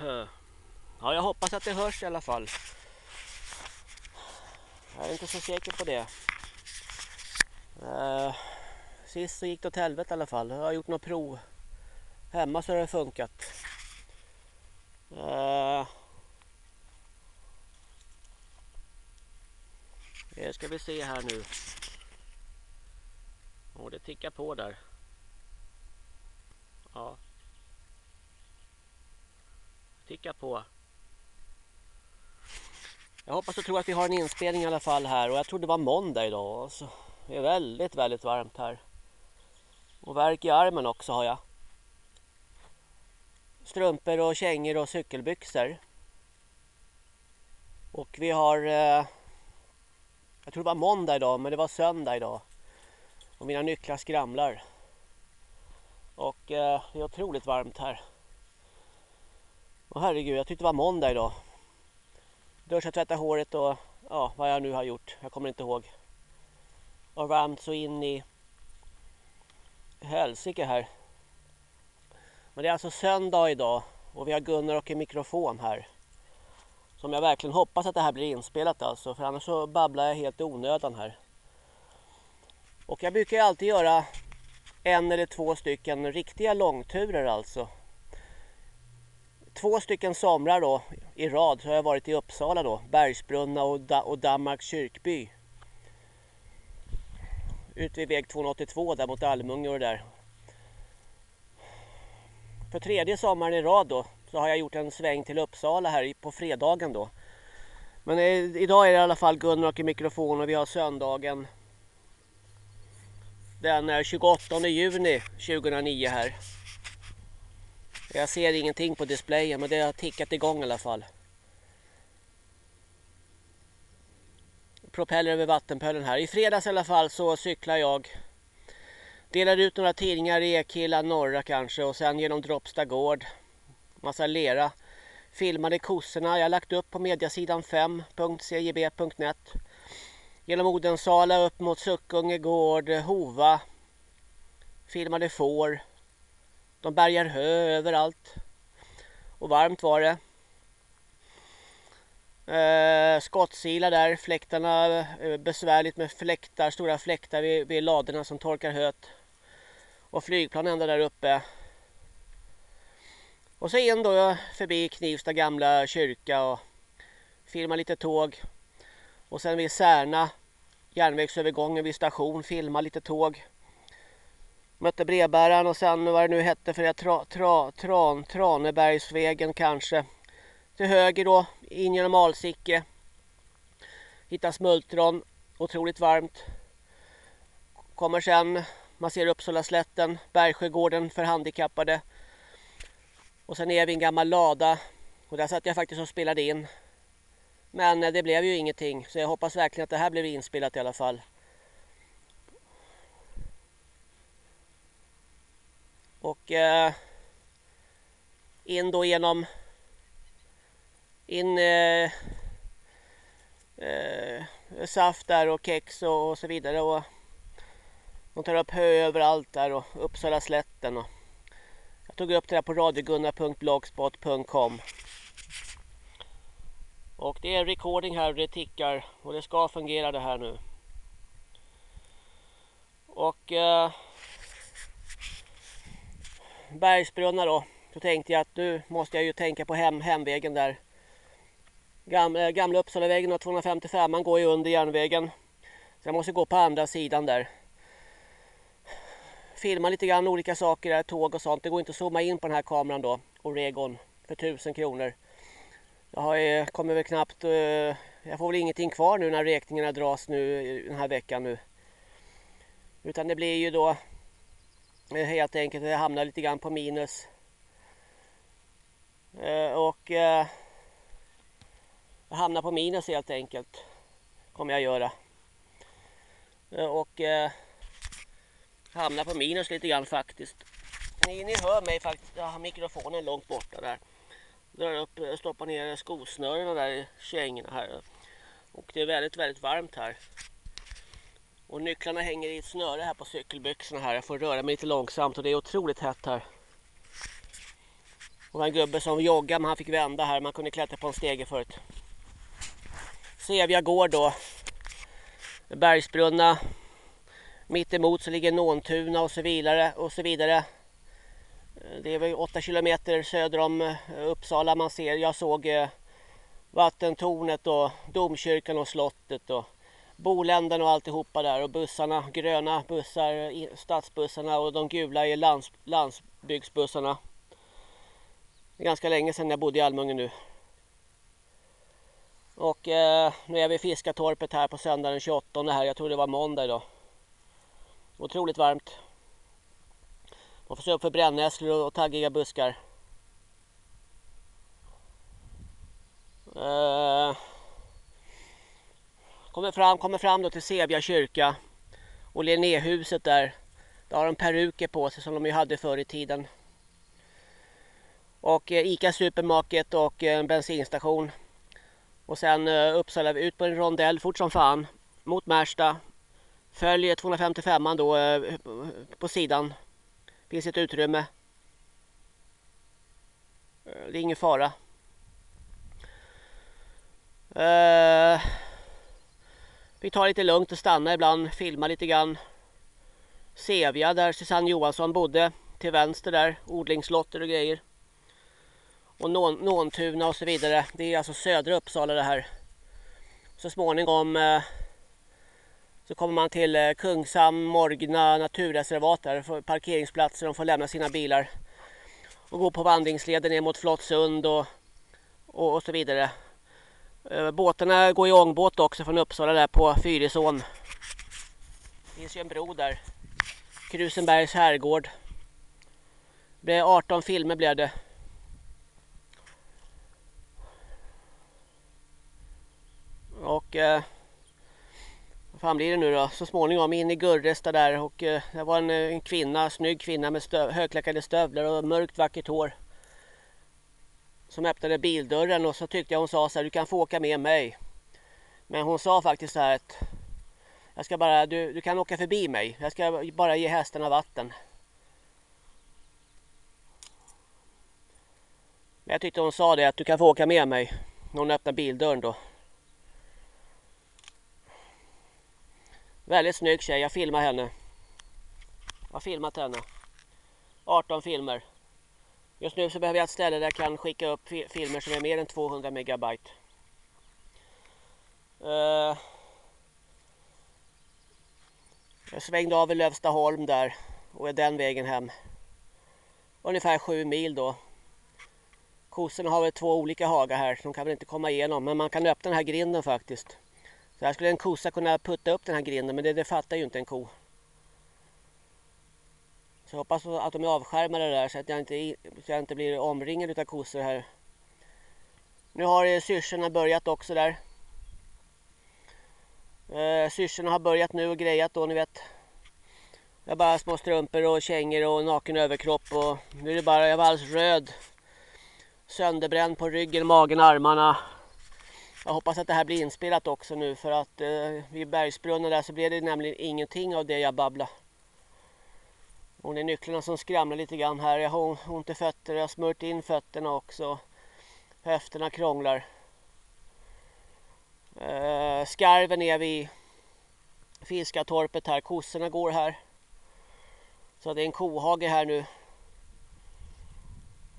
Ja, jag hoppas att det hörs i alla fall. Jag är inte så säker på det. Uh, sist så gick det åt helvete i alla fall. Jag har gjort några prov hemma så har det funkat. Uh, det ska vi se här nu. Och det tickar på där. Ja. Ticka på. Jag hoppas och tror att vi har en inspelning i alla fall här och jag tror det var måndag idag. Så det är väldigt, väldigt varmt här. Och värk i armen också har jag. Strumpor och kängor och cykelbyxor. Och vi har... Eh, jag tror det var måndag idag men det var söndag idag. Och mina nycklar skramlar. Och eh, det är otroligt varmt här. Och herregud, jag tyckte det var måndag idag. Duscha, tvätta håret och ja, vad jag nu har gjort. Jag kommer inte ihåg. Och varmt så in i helsike här. Men det är alltså söndag idag och vi har Gunnar och en mikrofon här. Som jag verkligen hoppas att det här blir inspelat alltså. För annars så babblar jag helt i onödan här. Och jag brukar alltid göra en eller två stycken riktiga långturer alltså. Två stycken somrar då i rad så har jag varit i Uppsala då, Bergsbrunna och, da och Danmarks kyrkby. Ut vid väg 282 där mot Almunge och det där. För tredje sommaren i rad då så har jag gjort en sväng till Uppsala här på fredagen då. Men eh, idag är det i alla fall Gunnar och mikrofon och vi har söndagen den eh, 28 juni 2009 här. Jag ser ingenting på displayen men det har tickat igång i alla fall. Propeller över vattenpölen här. I fredags i alla fall så cyklar jag. Delar ut några tidningar i Ekilla norra kanske och sen genom Droppsta gård. Massa lera. Filmade kossorna. Jag har lagt upp på mediasidan 5.cjb.net. Genom Odensala upp mot Suckunge gård, Hova. Filmade får. De bärgar hö överallt. Och varmt var det. Eh, skottsilar där, fläktarna, eh, besvärligt med fläktar, stora fläktar vid, vid ladorna som torkar höet. Och flygplan ända där uppe. Och så in då förbi Knivsta gamla kyrka och filma lite tåg. Och sen vid Särna, järnvägsövergången vid station, filma lite tåg. Mötte brevbäraren och sen vad det nu hette för det, tra, tra, tran, Tranebergsvägen kanske. Till höger då, in genom Alsicke. Hitta smultron, otroligt varmt. Kommer sen, man ser Uppsala slätten, Bergsjögården för handikappade. Och sen är vi en gammal lada. Och där satt jag faktiskt och spelade in. Men eh, det blev ju ingenting. Så jag hoppas verkligen att det här blev inspelat i alla fall. Och eh, in då genom in eh, eh, saft där och kex och, och, så vidare. Och de tar upp hö överallt där och Uppsala slätten. Och jag tog upp det där på radiogunnar.blogspot.com Och det är en recording här och det tickar och det ska fungera det här nu. Och eh, Bergsbrunna då. Då tänkte jag att nu måste jag ju tänka på hem, hemvägen där. Gamla, eh, gamla Uppsalavägen och 255 man går ju under järnvägen. Så jag måste gå på andra sidan där. Filma lite grann olika saker där, tåg och sånt. Det går inte att zooma in på den här kameran då. Oregon för 1000 kronor. Jag har, kommer väl knappt... Eh, jag får väl ingenting kvar nu när räkningarna dras nu den här veckan nu. Utan det blir ju då Eh, helt enkelt jag hamnar lite grann på minus. Eh, och jag hamnar på minus helt enkelt. Kommer jag göra. Eh, och hamnar på minus lite grann faktiskt. Ni, ni hör mig faktiskt. Jag har mikrofonen långt borta där. Drar upp, stoppar ner skosnörena där i kängorna här. Och det är väldigt, väldigt varmt här. Och nycklarna hänger i ett snöre här på cykelbyxorna här. Jag får röra mig lite långsamt och det är otroligt hett här. Det var en gubbe som joggade men han fick vända här. Man kunde klättra på en stege förut. Sevja gård då. Bergsbrunna. Mitt emot så ligger Nåntuna och så vidare. Och så vidare. Det är väl 8 kilometer söder om eh, Uppsala man ser. Jag såg eh, vattentornet och domkyrkan och slottet och Boländerna och alltihopa där och bussarna, gröna bussar, stadsbussarna och de gula är lands, landsbygdsbussarna. Det är ganska länge sedan jag bodde i Almunge nu. Och eh, nu är vi i Fiskatorpet här på söndagen den 28 här. Jag tror det var måndag idag. Otroligt varmt. Man får se upp för brännässlor och taggiga buskar. Eh, kommer fram, kommer fram då till Sevja kyrka och Linnéhuset där. Där har de peruker på sig som de ju hade förr i tiden. Och eh, Ica Supermarket och eh, en bensinstation. Och sen eh, Uppsala ut på en rondell fort som fan mot Märsta. Följer 255an då på sidan. Finns ett utrymme. Det är ingen fara. Vi tar lite lugnt och stannar ibland, filmar lite grann. Sevja där Susanne Johansson bodde till vänster där, odlingslotter och grejer och Nåntuna och så vidare. Det är alltså södra Uppsala det här. Så småningom eh, så kommer man till eh, Kungshamn, Morgna naturreservat där, parkeringsplatser, de får lämna sina bilar och gå på vandringsleden ner mot Flottsund och, och, och så vidare. Eh, båtarna går i ångbåt också från Uppsala där på Fyrisån. Det finns ju en bro där. Krusenbergs herrgård. Det blev 18 filmer blev det. Och eh, vad fan blir det nu då? Så småningom in i Gurresta där och eh, det var en, eh, en kvinna, snygg kvinna med stöv, högklackade stövlar och mörkt vackert hår. Som öppnade bildörren och så tyckte jag hon sa så här, du kan få åka med mig. Men hon sa faktiskt så här att jag ska bara, du, du kan åka förbi mig. Jag ska bara ge hästarna vatten. Men jag tyckte hon sa det att du kan få åka med mig. När hon öppnade bildörren då. Väldigt snygg tjej, jag filmar henne. Jag har filmat henne. 18 filmer. Just nu så behöver jag ett ställe där jag kan skicka upp filmer som är mer än 200 megabyte. Uh, jag svängde av i Lövstaholm där och är den vägen hem. Ungefär sju mil då. Kossorna har väl två olika hagar här så de kan väl inte komma igenom men man kan öppna den här grinden faktiskt. Så här skulle en kossa kunna putta upp den här grinden men det, det fattar ju inte en ko. Så jag hoppas att de är avskärmade där så att jag inte, så jag inte blir omringad av kossor här. Nu har syrsorna börjat också där. Eh, syrsorna har börjat nu och grejat då ni vet. Jag har bara små strumpor och kängor och naken överkropp och nu är det bara, jag var alldeles röd. Sönderbränd på ryggen, magen, armarna. Jag hoppas att det här blir inspelat också nu för att eh, vid Bergsbrunnen där så blev det nämligen ingenting av det jag babblade. Hon det är nycklarna som skramlar lite grann här. Jag har ont i fötterna, jag har smört in fötterna också. Höfterna krånglar. Eh, skarven är vid Fiskatorpet här. Kossorna går här. Så det är en kohage här nu.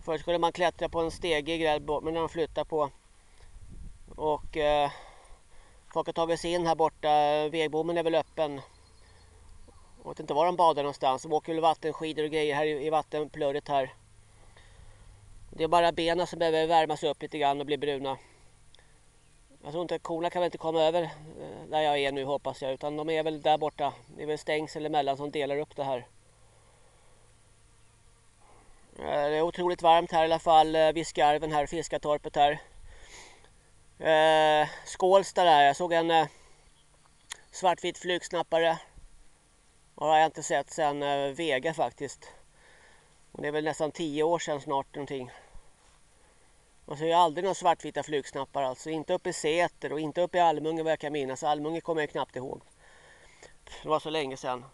Först skulle man klättra på en stege men när de flyttar på och eh, folk har tagit sig in här borta. Vägbommen är väl öppen. Jag vet inte var de badar någonstans. De åker väl vattenskidor och grejer här i, vattenplurret här. Det är bara benen som behöver värmas upp lite grann och bli bruna. Jag tror inte korna kan väl inte komma över eh, där jag är nu hoppas jag. Utan de är väl där borta. Det är väl stängsel emellan som delar upp det här. Eh, det är otroligt varmt här i alla fall eh, vid skarven här, Fiskatorpet här. Skålsta där, jag såg en svartvit flugsnappare. Det har jag inte sett sedan eh, Vega faktiskt. Och det är väl nästan tio år sedan snart någonting. Man ser ju aldrig några svartvita flugsnappar alltså. Inte uppe i Säter och inte uppe i Almunge vad jag kan minnas. Almunge kommer jag knappt ihåg. Det var så länge sedan.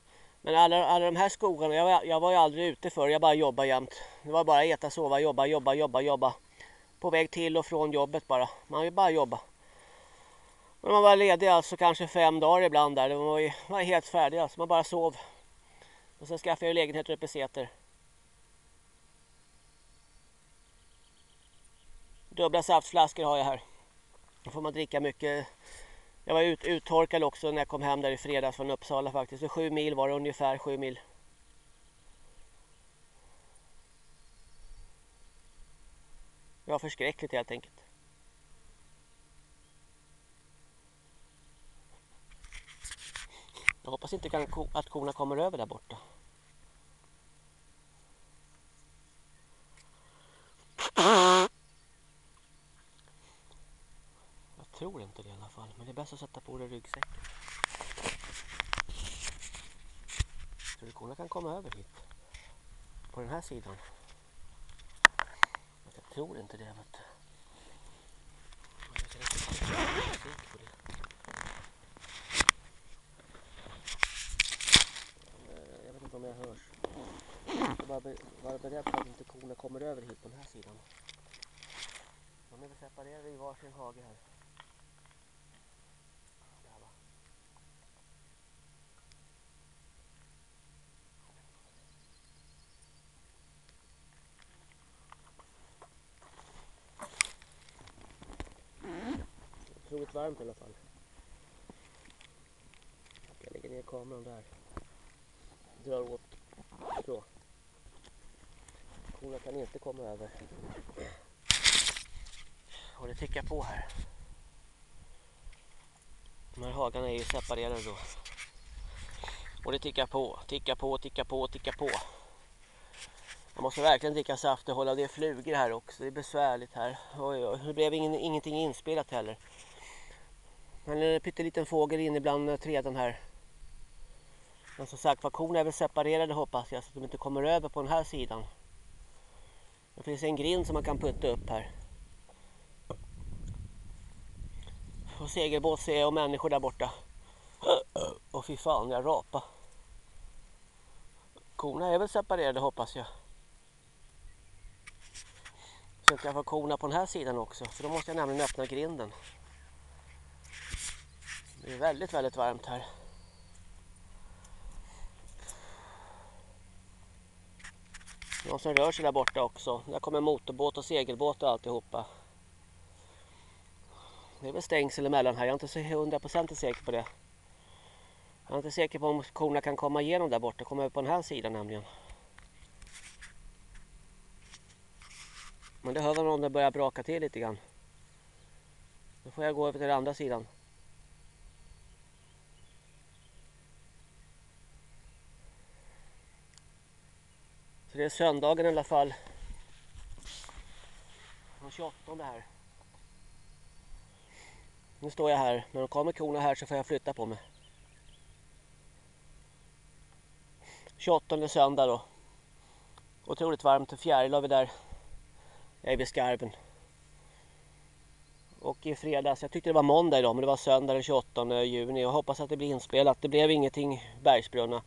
Men alla, alla de här skogarna, jag var, jag var ju aldrig ute förr. jag bara jobbade jämt. Det var bara äta, sova, jobba, jobba, jobba, jobba. På väg till och från jobbet bara. Man vill bara jobba. Men man var ledig alltså kanske fem dagar ibland där. Man var, ju, man var helt färdig alltså. Man bara sov. Och sen skaffade jag lägenhet uppe i Säter. Dubbla saftflaskor har jag här. Då får man dricka mycket. Jag var ut, uttorkad också när jag kom hem där i fredags från Uppsala faktiskt. Så sju mil var det ungefär, sju mil. Det var förskräckligt helt enkelt. Jag hoppas inte att korna kommer över där borta. Jag tror inte det i alla fall, men det är bäst att sätta på dig ryggsäcken. ryggsäcken. Så korna kan komma över hit. På den här sidan. Jag tror inte det. Vet du. Om jag hörs. Jag ska bara vara beredd på att inte korna kommer över hit på den här sidan. De är väl separerade i varsin hage här. Otroligt varmt i alla fall. Jag lägger ner kameran där drar åt så. Korna kan inte komma över. Och det tickar på här. De här hagarna är ju separerade då. Och det tickar på, tickar på, tickar på, tickar på. Man måste verkligen dricka saft och hålla det flugor här också. Det är besvärligt här. Oj, oj. Det blev ingen, ingenting inspelat heller. Men en pytteliten fågel inne bland träden här. Men som sagt var korna är väl separerade hoppas jag så att de inte kommer över på den här sidan. Det finns en grind som man kan putta upp här. Och segelbåt ser jag och människor där borta. Och fy fan, jag rapa. Korna är väl separerade hoppas jag. Så att jag får korna på den här sidan också. För då måste jag nämligen öppna grinden. Det är väldigt, väldigt varmt här. Någon som rör sig där borta också. Där kommer motorbåt och segelbåt och alltihopa. Det är väl stängsel emellan här. Jag är inte så hundraprocentigt säker på det. Jag är inte säker på om korna kan komma igenom där borta. Komma över på den här sidan nämligen. Men det hör man om det börjar braka till lite grann. Då får jag gå över till den andra sidan. Så det är söndagen i alla fall. Den 28 här. Nu står jag här. När de kommer korna här så får jag flytta på mig. 28 söndag då. Otroligt varmt. Fjäril har vi där. Jag är vid skarven. Och i fredags, jag tyckte det var måndag idag men det var söndag den 28 juni. Jag hoppas att det blir inspelat. Det blev ingenting Bergsbrunna.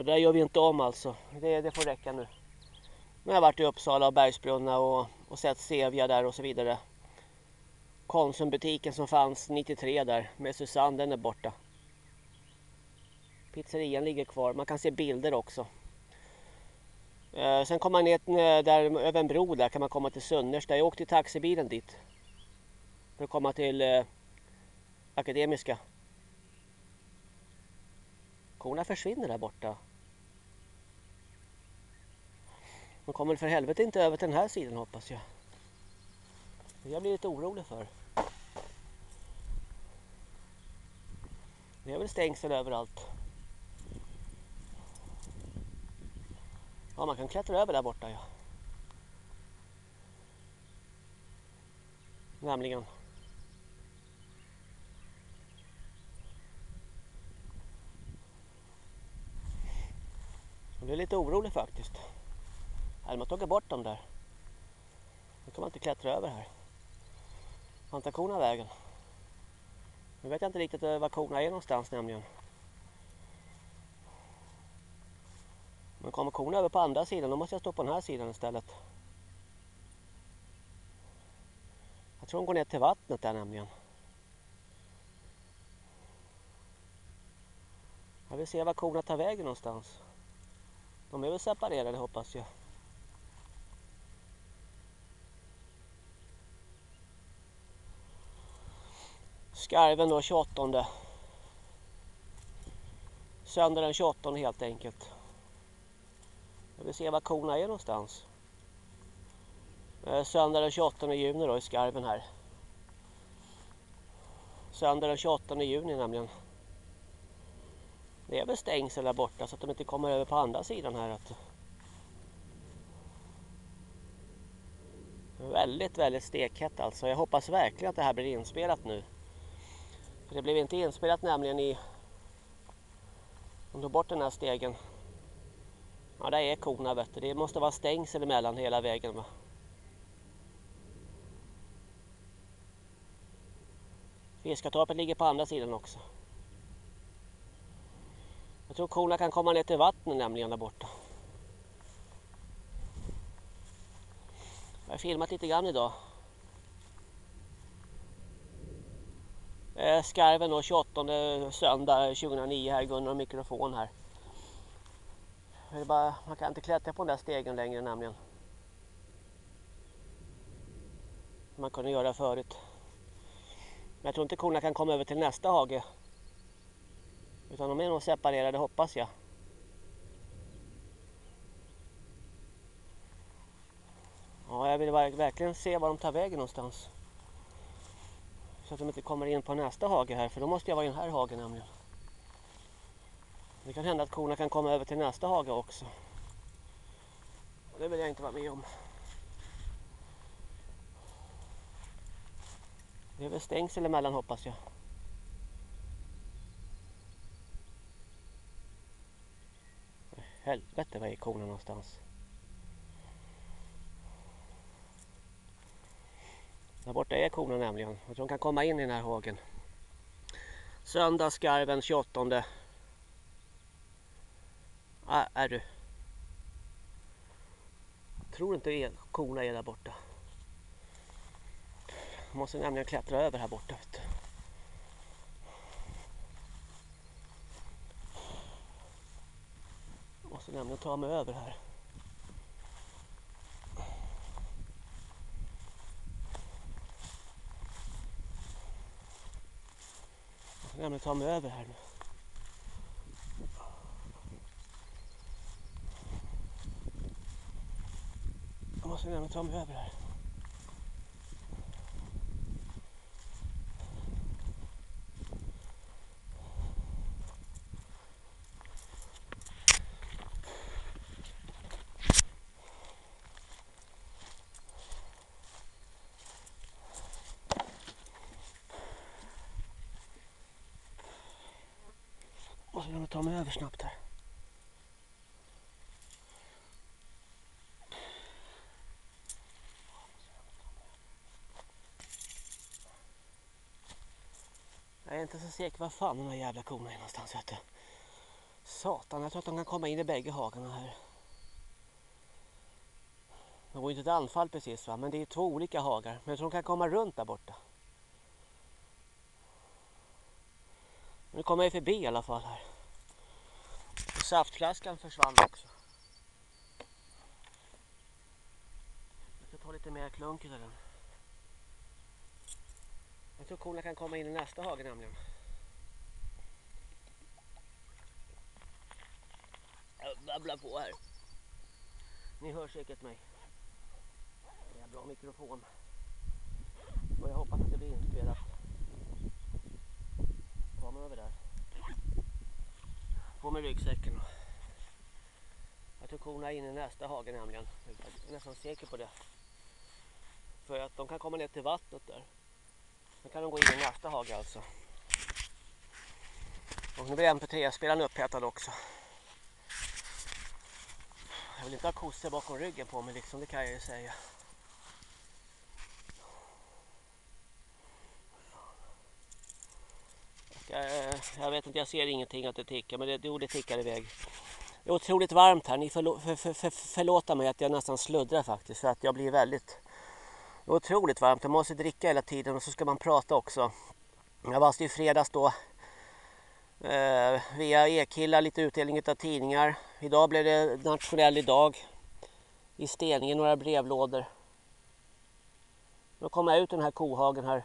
Och det gör vi inte om alltså. Det, det får räcka nu. Nu har jag varit i Uppsala och Bergsbrunna och, och sett Sevja där och så vidare. Konsumbutiken som fanns 93 där med Susanne, den är borta. Pizzerian ligger kvar. Man kan se bilder också. Eh, sen kommer man ner eh, där över en bro där kan man komma till Sunnersta. Jag åkte i taxibilen dit. För att komma till eh, Akademiska. Korna försvinner där borta. De kommer för helvete inte över till den här sidan hoppas jag. Jag blir lite orolig för. Det är väl stängsel överallt. Ja, man kan klättra över där borta ja. Nämligen. Jag blir lite orolig faktiskt. Hade man tagit bort dem där. Då kan man inte klättra över här. Man tar korna vägen. Nu vet jag inte riktigt eh, var korna är någonstans nämligen. Men kommer korna över på andra sidan då måste jag stå på den här sidan istället. Jag tror de går ner till vattnet där nämligen. Jag vill se var korna tar vägen någonstans. De är väl separerade hoppas jag. Skarven då 28. Söndag den 28 helt enkelt. Jag vill se var korna är någonstans. Eh, Söndag den 28 juni då i skarven här. Söndag den 28 juni nämligen. Det är väl stängsel där borta så att de inte kommer över på andra sidan här. Väldigt, väldigt stekhett alltså. Jag hoppas verkligen att det här blir inspelat nu. För det blev inte inspelat nämligen i... De tog bort den här stegen. Ja, där är korna vet du. Det måste vara stängsel emellan hela vägen va. Fiskartorpet ligger på andra sidan också. Jag tror korna kan komma ner till vattnet nämligen där borta. Jag har filmat lite grann idag. Eh, skarven då 28 söndag 2009 här Gunnar mikrofon här. Det bara, man kan inte klättra på den där stegen längre nämligen. Man kunde göra förut. Men jag tror inte korna kan komma över till nästa hage. Utan de är nog separerade hoppas jag. Ja, jag vill verkligen se var de tar vägen någonstans. Så att de inte kommer in på nästa hage här. För då måste jag vara i den här hagen nämligen. Det kan hända att korna kan komma över till nästa hage också. Det vill jag inte vara med om. Det är väl stängsel emellan hoppas jag. Helvete var är korna någonstans? Där borta är korna nämligen. Jag tror de kan komma in i den här hagen. Söndagsskarven 28. Ah, äh, är du? Tror inte korna är där borta. Jag måste nämligen klättra över här borta. Jag måste nämligen ta mig över här. Jag måste ta mig över här nu. Jag måste nämligen ta mig över här. Måste jag ta mig över snabbt här. Jag är inte så säker var fan de här jävla korna är någonstans vet du. Satan, jag tror att de kan komma in i bägge hagarna här. Det går inte ett anfall precis va, men det är två olika hagar. Men jag tror de kan komma runt där borta. Nu kommer jag förbi i alla fall här. Saftflaskan försvann också. Jag ska ta lite mer klunk i den. Jag tror korna kan komma in i nästa hage nämligen. Jag babblar på här. Ni hör säkert mig. Det är en bra mikrofon. Och jag hoppas att det blir inspelat. Kameran över där. På med ryggsäcken. Jag tror korna är inne i nästa hage nämligen. Jag är nästan säker på det. För att de kan komma ner till vattnet där. Sen kan de gå in i nästa hage alltså. Och nu blir MP3-spelaren upphettad också. Jag vill inte ha kossor bakom ryggen på mig liksom, det kan jag ju säga. Eh, jag, vet inte, jag ser ingenting att det tickar, men det, jo, det tickar iväg. Det är otroligt varmt här. Ni förlå för, för, för, förlåta mig att jag nästan sluddrar faktiskt. För att jag blir väldigt... Det är otroligt varmt. Jag måste dricka hela tiden och så ska man prata också. Jag var i fredags då. Eh, via Ekilla lite utdelning av tidningar. Idag blev det nationell idag. I Steninge några brevlådor. Då kom jag ut i den här kohagen här.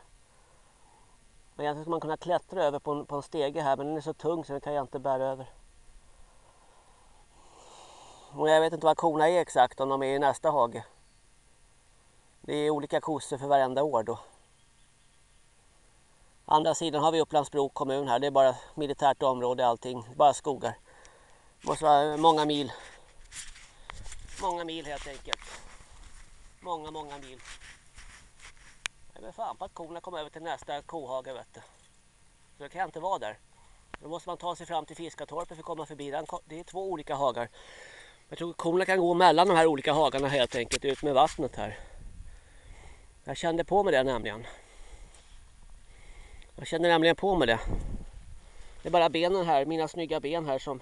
Men egentligen skulle man kunna klättra över på en, på en stege här men den är så tung så den kan jag inte bära över. Och jag vet inte vad korna är exakt om de är i nästa hage. Det är olika kossor för varenda år då. Andra sidan har vi Upplandsbro kommun här. Det är bara militärt område allting. Bara skogar. Det måste vara många mil. Många mil helt enkelt. Många, många mil. Jag är fan på att korna kommer över till nästa kohage vet du. Så det kan jag inte vara där. Då måste man ta sig fram till Fiskatorpet för att komma förbi den. Det är två olika hagar. Jag tror korna kan gå mellan de här olika hagarna helt enkelt ut med vattnet här. Jag kände på mig det nämligen. Jag kände nämligen på mig det. Det är bara benen här, mina snygga ben här som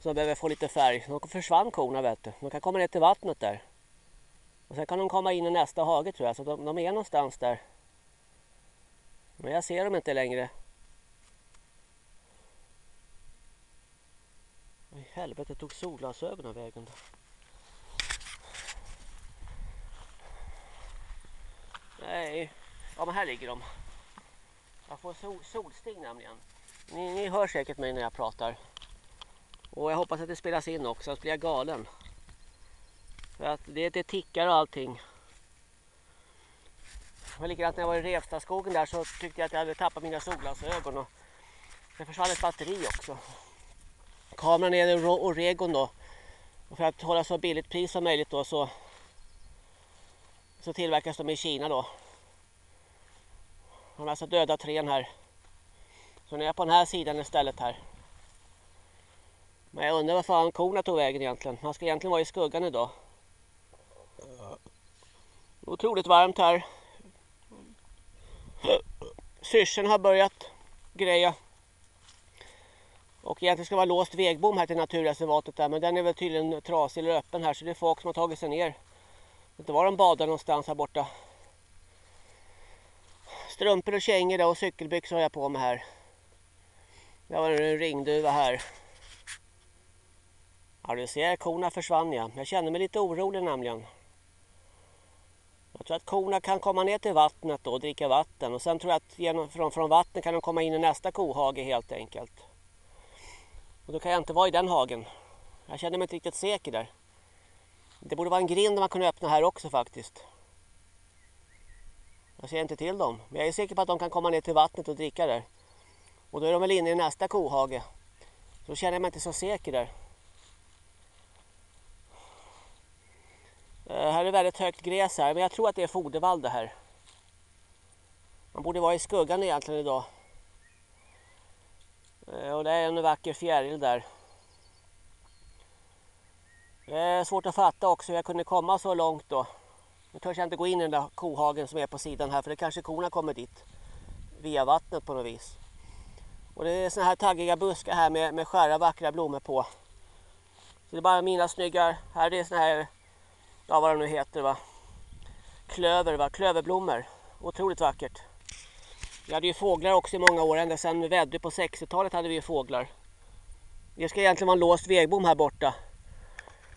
som behöver få lite färg. De försvann korna vet du. De kan komma ner till vattnet där. Och sen kan de komma in i nästa hage tror jag. Så de, de är någonstans där. Men jag ser dem inte längre. I helvete tog solglasögonen vägen då. Nej, ja men här ligger de. Jag får sol, solsting nämligen. Ni, ni hör säkert mig när jag pratar. Och jag hoppas att det spelas in också, annars blir jag galen. För att det, det tickar och allting. Men likadant när jag var i Revstaskogen där så tyckte jag att jag hade tappat mina solglasögon. Och det försvann ett batteri också. Kameran är en Oregon då. Och för att hålla så billigt pris som möjligt då så, så tillverkas de i Kina då. De har alltså döda trän här. Så nu är jag på den här sidan istället här. Men jag undrar vad fan korna tog vägen egentligen. Man ska egentligen vara i skuggan idag. Otroligt varmt här. Syrsen har börjat greja. Och egentligen ska det vara låst vägbom här till naturreservatet där. Men den är väl tydligen trasig eller öppen här. Så det är folk som har tagit sig ner. Det var de badar någonstans här borta. Strumpor och kängor och cykelbyxor har jag på mig här. Det var en ringduva här. Ja du ser, korna försvann ja. Jag känner mig lite orolig nämligen. Jag tror att korna kan komma ner till vattnet och dricka vatten. Och sen tror jag att genom, från, från vattnet kan de komma in i nästa kohage helt enkelt. Och då kan jag inte vara i den hagen. Jag känner mig inte riktigt säker där. Det borde vara en grind man kunde öppna här också faktiskt. Jag ser inte till dem. Men jag är säker på att de kan komma ner till vattnet och dricka där. Och då är de väl inne i nästa kohage. Så känner jag mig inte så säker där. Eh, här är väldigt högt gräs här. Men jag tror att det är fodervall det här. Man borde vara i skuggan egentligen idag. Eh, och det är en vacker fjäril där. Det är svårt att fatta också hur jag kunde komma så långt då. Nu törs jag inte gå in i den där kohagen som är på sidan här för det kanske korna kommer dit. Via vattnet på något vis. Och det är såna här taggiga buskar här med, med skära vackra blommor på. Så det är bara mina snygga, här är såna här, ja vad de nu heter va. Klöver va, klöverblommor. Otroligt vackert. Vi hade ju fåglar också i många år, ända sedan Väddö på 60-talet hade vi ju fåglar. Det ska egentligen vara en låst vägbom här borta.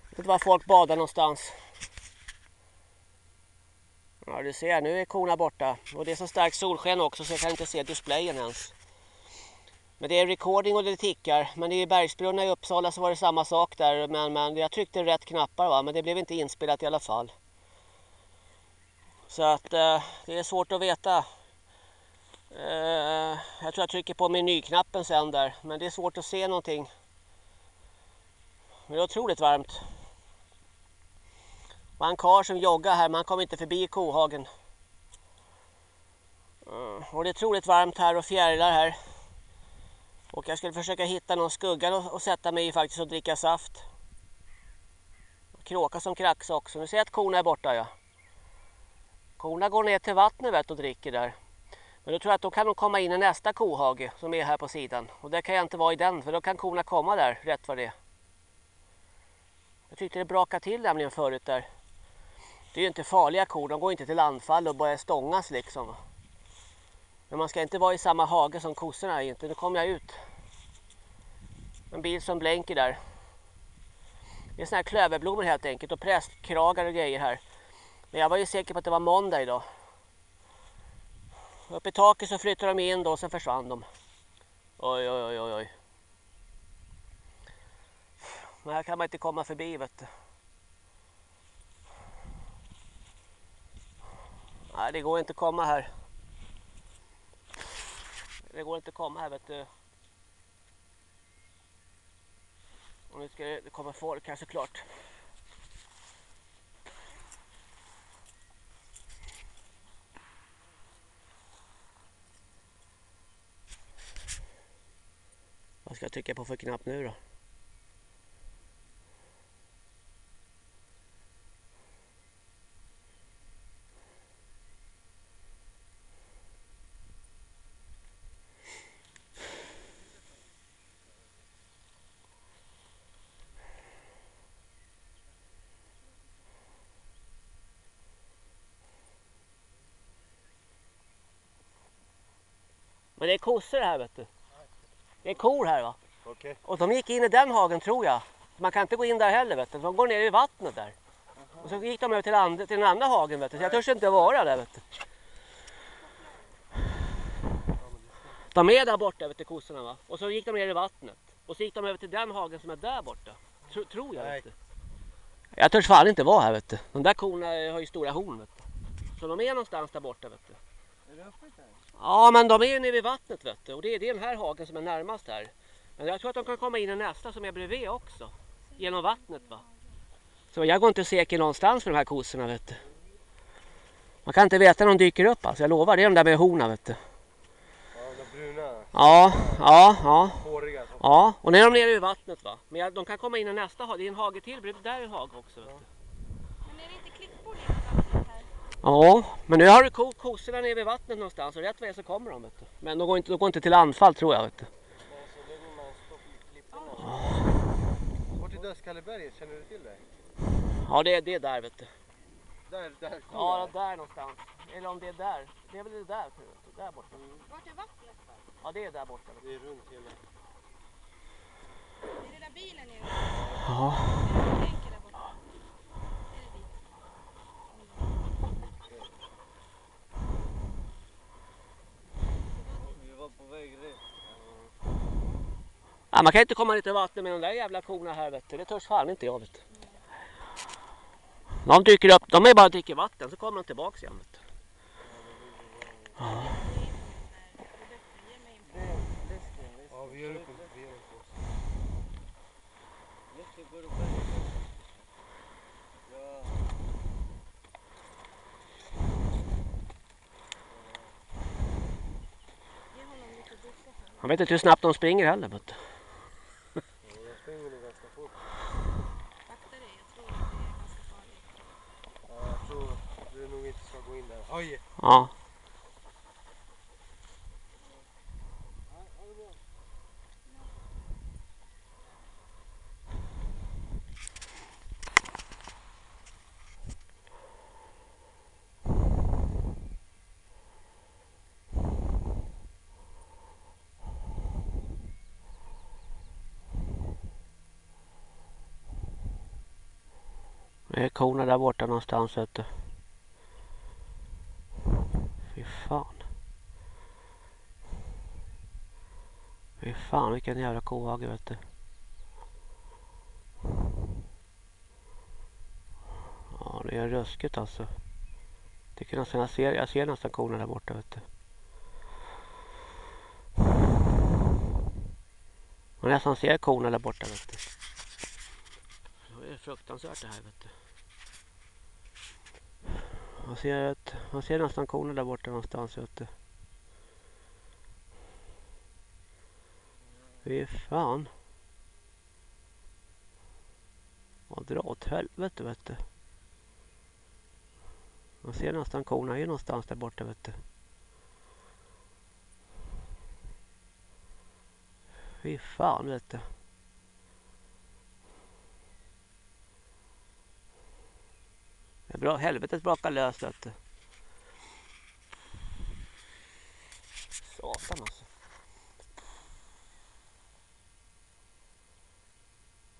Jag vet inte var folk badar någonstans. Ja du ser, nu är korna borta. Och det är så starkt solsken också så jag kan inte se displayen ens. Men det är recording och det tickar. Men i Bergsbrunna i Uppsala så var det samma sak där. Men, men jag tryckte rätt knappar va. Men det blev inte inspelat i alla fall. Så att eh, det är svårt att veta. Eh, jag tror jag trycker på menyknappen sen där. Men det är svårt att se någonting. Men det är otroligt varmt Det var en kar som joggar här, men han kom inte förbi kohagen. Eh, och det är otroligt varmt här och fjärilar här. Och jag skulle försöka hitta någon skugga och sätta mig i faktiskt och dricka saft. Kråka som kraxa också. Nu ser jag att korna är borta ja. Korna går ner till vattnet vet, och dricker där. Men då tror jag att de kan de komma in i nästa kohage som är här på sidan. Och där kan jag inte vara i den för då kan korna komma där rätt vad det är. Jag tyckte det brakade till nämligen förut där. Det är ju inte farliga kor, de går inte till anfall och börjar stångas liksom. Men man ska inte vara i samma hage som kossorna är inte. Nu kommer jag ut. En bil som blänker där. Det är såna här klöverblommor helt enkelt och prästkragar och grejer här. Men jag var ju säker på att det var måndag idag. Upp i taket så flyttade de in då och sen försvann de. Oj, oj, oj, oj. Men här kan man inte komma förbi vet du. Nej, det går inte att komma här. Det går inte att komma här vet du. Och nu ska det komma folk här såklart. Vad ska jag trycka på för knapp nu då? Det är kossor här vet du. Det är kor här va. Okej. Och de gick in i den hagen tror jag. Man kan inte gå in där heller vet du. De går ner i vattnet där. Och så gick de över till, and, till den andra hagen vet du. Så jag törs inte vara där vet du. De är där borta vet du kossorna va. Och så gick de ner i vattnet. Och så gick de över till den hagen som är där borta. Tro, tror jag vet du. Jag törs fan inte vara här vet du. De där korna har ju stora horn vet du. Så de är någonstans där borta vet du. Är det öppet här? Ja, men de är nere vid vattnet vet du. Och det är, det är den här hagen som är närmast här. Men jag tror att de kan komma in i nästa som är bredvid också. Genom vattnet va. Så jag går inte säker någonstans för de här kossorna vet du. Man kan inte veta när de dyker upp alltså. Jag lovar, det är de där med horna vet du. Ja, de bruna, Ja, ja, ja. håriga. Ja, och nu är de nere vid vattnet va. Men jag, de kan komma in i nästa hage. Det är en hage till. Där är en hage också vet du. Men är det inte klippor i vattnet här? Ja, men nu har du ko kossorna nere vid vattnet någonstans och rätt vad det så kommer de vet du. Men de går inte, de går inte till anfall tror jag vet du. Vart är Dödskalleberget? Känner du till det? Ja, det är det är där vet du. Där, där. Ja, där någonstans. Eller om det är där. Det är väl det där, tror jag. Där borta. Vart är vattnet? Ja, det är där borta. Det är runt hela. Är det där bilen nere? Ja. Är det länken där borta? Är det dit? Vi var på väg rätt. ja. Man kan inte komma lite vatten med de där jävla korna här vet du. Det törs fan inte jag vet du. De dyker upp. De är bara dricker vatten så kommer de tillbaks igen vet du. Ja, vi gör upp en vi gör upp oss. Ge honom lite Man vet inte hur snabbt de springer heller. Ja, de springer nog ganska fort. Akta dig, jag tror att det är ganska farligt. Ja, jag tror du nog inte ska gå in där. Oj! Ja. Det är korna där borta någonstans vet du. Fy fan. Fy fan vilken jävla kohage vet du. Ja det är ruskigt alltså. Tycker nästan jag ser, jag ser nästan korna där borta vet du. Man nästan ser korna där borta vet du. Det är fruktansvärt det här vet du. Man ser, ett, man ser nästan kornen där borta någonstans ute. Fy fan. Ja, dra åt helvete vet du. Man ser nästan korna är någonstans där borta vet du. Fy fan vet du. Bra, helvetet brakar lös vet du. Satan alltså.